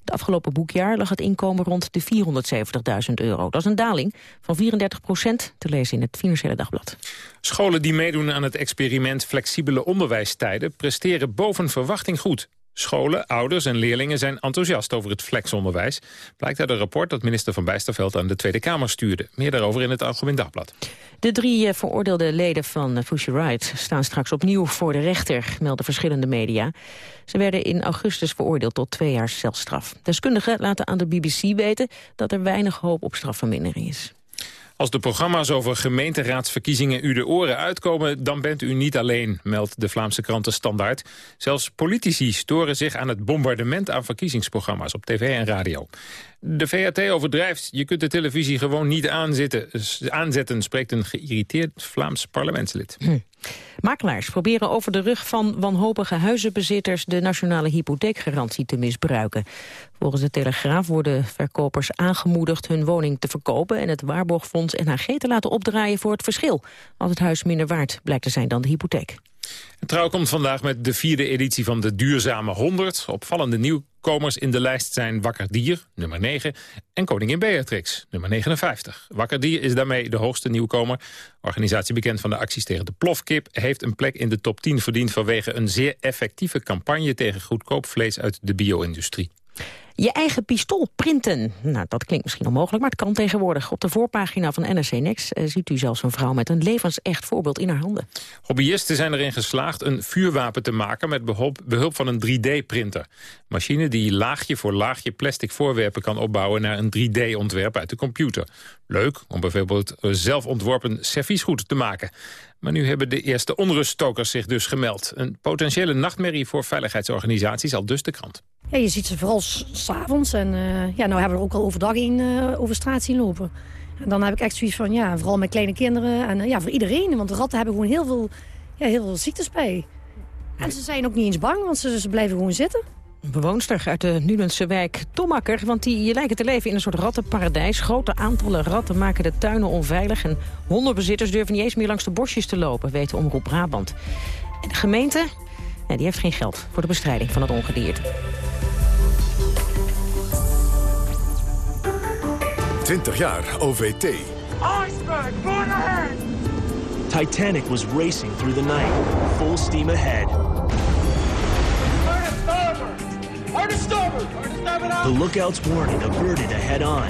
Het afgelopen boekjaar lag het inkomen rond de 470.000 euro. Dat is een daling van 34 procent, te lezen in het Financiële Dagblad. Scholen die meedoen aan het experiment flexibele onderwijstijden... presteren boven verwachting goed. Scholen, ouders en leerlingen zijn enthousiast over het flexonderwijs. Blijkt uit een rapport dat minister Van Bijsterveld aan de Tweede Kamer stuurde. Meer daarover in het Algemeen Dagblad. De drie eh, veroordeelde leden van Fushy Ride staan straks opnieuw voor de rechter, melden verschillende media. Ze werden in augustus veroordeeld tot twee jaar celstraf. Deskundigen laten aan de BBC weten dat er weinig hoop op strafvermindering is. Als de programma's over gemeenteraadsverkiezingen u de oren uitkomen... dan bent u niet alleen, meldt de Vlaamse kranten Standaard. Zelfs politici storen zich aan het bombardement aan verkiezingsprogramma's op tv en radio. De VAT overdrijft. Je kunt de televisie gewoon niet aanzetten, aanzetten spreekt een geïrriteerd Vlaams parlementslid. [clears throat] Makelaars proberen over de rug van wanhopige huizenbezitters... de nationale hypotheekgarantie te misbruiken. Volgens de Telegraaf worden verkopers aangemoedigd hun woning te verkopen... en het Waarborgfonds NHG te laten opdraaien voor het verschil... als het huis minder waard blijkt te zijn dan de hypotheek. Trouw komt vandaag met de vierde editie van de Duurzame 100. Opvallende nieuwkomers in de lijst zijn Wakker Dier, nummer 9... en Koningin Beatrix, nummer 59. Wakker Dier is daarmee de hoogste nieuwkomer. Organisatie bekend van de acties tegen de plofkip... heeft een plek in de top 10 verdiend vanwege een zeer effectieve campagne... tegen goedkoop vlees uit de bio-industrie. Je eigen pistool printen. Nou, dat klinkt misschien onmogelijk, maar het kan tegenwoordig. Op de voorpagina van NRC Next eh, ziet u zelfs een vrouw met een levensecht voorbeeld in haar handen. Hobbyisten zijn erin geslaagd een vuurwapen te maken met behulp, van een 3D-printer. Machine die laagje voor laagje plastic voorwerpen kan opbouwen naar een 3D-ontwerp uit de computer. Leuk om bijvoorbeeld zelf ontworpen serviesgoed te maken. Maar nu hebben de eerste onruststokers zich dus gemeld. Een potentiële nachtmerrie voor veiligheidsorganisaties, al dus de krant. Ja, je ziet ze vooral s'avonds. En uh, ja, nou hebben we er ook al overdag in uh, over straat zien lopen. En dan heb ik echt zoiets van, ja, vooral met kleine kinderen. En uh, ja, voor iedereen. Want de ratten hebben gewoon heel veel, ja, heel veel ziektes bij. En ze zijn ook niet eens bang, want ze, ze blijven gewoon zitten. Een bewoonster uit de Nudense wijk Tomakker. Want die lijken te leven in een soort rattenparadijs. Grote aantallen ratten maken de tuinen onveilig. En hondenbezitters durven niet eens meer langs de bosjes te lopen, weten Omroep Brabant. En de gemeente die heeft geen geld voor de bestrijding van het ongedierte. 20 jaar OVT. Iceberg, going ahead! Titanic was racing through the night, full steam ahead. The lookout's warning averted ahead on.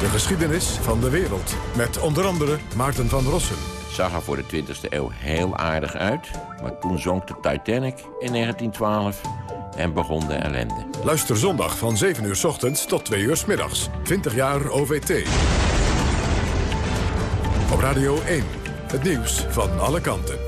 De geschiedenis van de wereld. Met onder andere Maarten van Rossum. Zag er voor de 20e eeuw heel aardig uit. Maar toen zonk de Titanic in 1912 en begon de ellende. Luister zondag van 7 uur s ochtends tot 2 uur s middags. 20 jaar OVT. Op Radio 1. Het nieuws van alle kanten.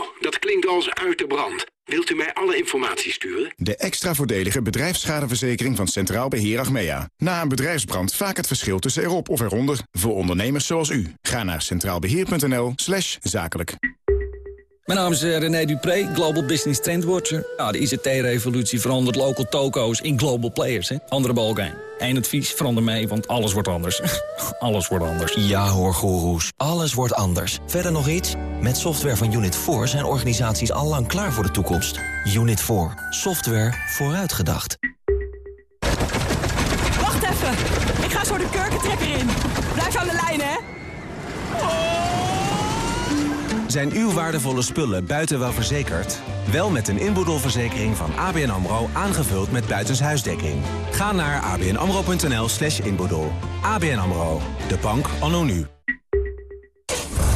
uit de brand. Wilt u mij alle informatie sturen? De extra voordelige bedrijfsschadeverzekering van Centraal Beheer Achmea. Na een bedrijfsbrand vaak het verschil tussen erop of eronder. Voor ondernemers zoals u. Ga naar centraalbeheer.nl zakelijk. Mijn naam is eh, René Dupré, Global Business Trendwatcher. Ja, de ICT-revolutie verandert local toko's in global players. Hè? Andere balkijn. Eén advies, verander mee, want alles wordt anders. [laughs] alles wordt anders. Ja hoor, goeroes. Alles wordt anders. Verder nog iets? Met software van Unit 4 zijn organisaties al lang klaar voor de toekomst. Unit 4. Software vooruitgedacht. Wacht even. Ik ga zo de kurkentrekker in. Blijf aan de lijn, hè. Zijn uw waardevolle spullen buiten wel verzekerd? Wel met een inboedelverzekering van ABN AMRO aangevuld met buitenshuisdekking. Ga naar abnamro.nl slash inboedel. ABN AMRO, de bank anno nu.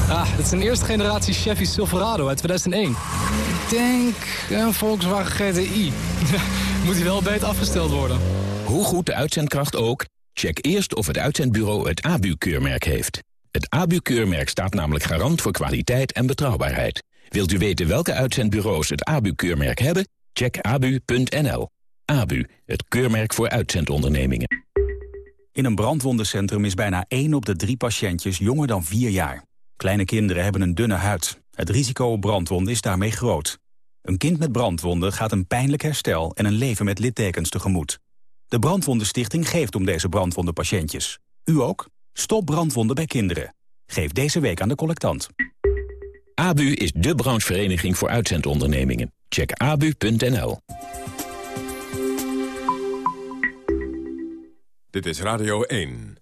Ah, dit is een eerste generatie Chevy Silverado uit 2001. Ik denk een Volkswagen GTI. [laughs] Moet hij wel beter afgesteld worden. Hoe goed de uitzendkracht ook, check eerst of het uitzendbureau het ABU-keurmerk heeft. Het ABU-keurmerk staat namelijk garant voor kwaliteit en betrouwbaarheid. Wilt u weten welke uitzendbureaus het ABU-keurmerk hebben? Check abu.nl. ABU, het keurmerk voor uitzendondernemingen. In een brandwondencentrum is bijna 1 op de 3 patiëntjes jonger dan 4 jaar. Kleine kinderen hebben een dunne huid. Het risico op brandwonden is daarmee groot. Een kind met brandwonden gaat een pijnlijk herstel en een leven met littekens tegemoet. De Brandwondenstichting geeft om deze brandwondenpatiëntjes. U ook? Stop brandwonden bij kinderen. Geef deze week aan de collectant. ABU is de branchevereniging voor uitzendondernemingen. Check abu.nl. Dit is Radio 1.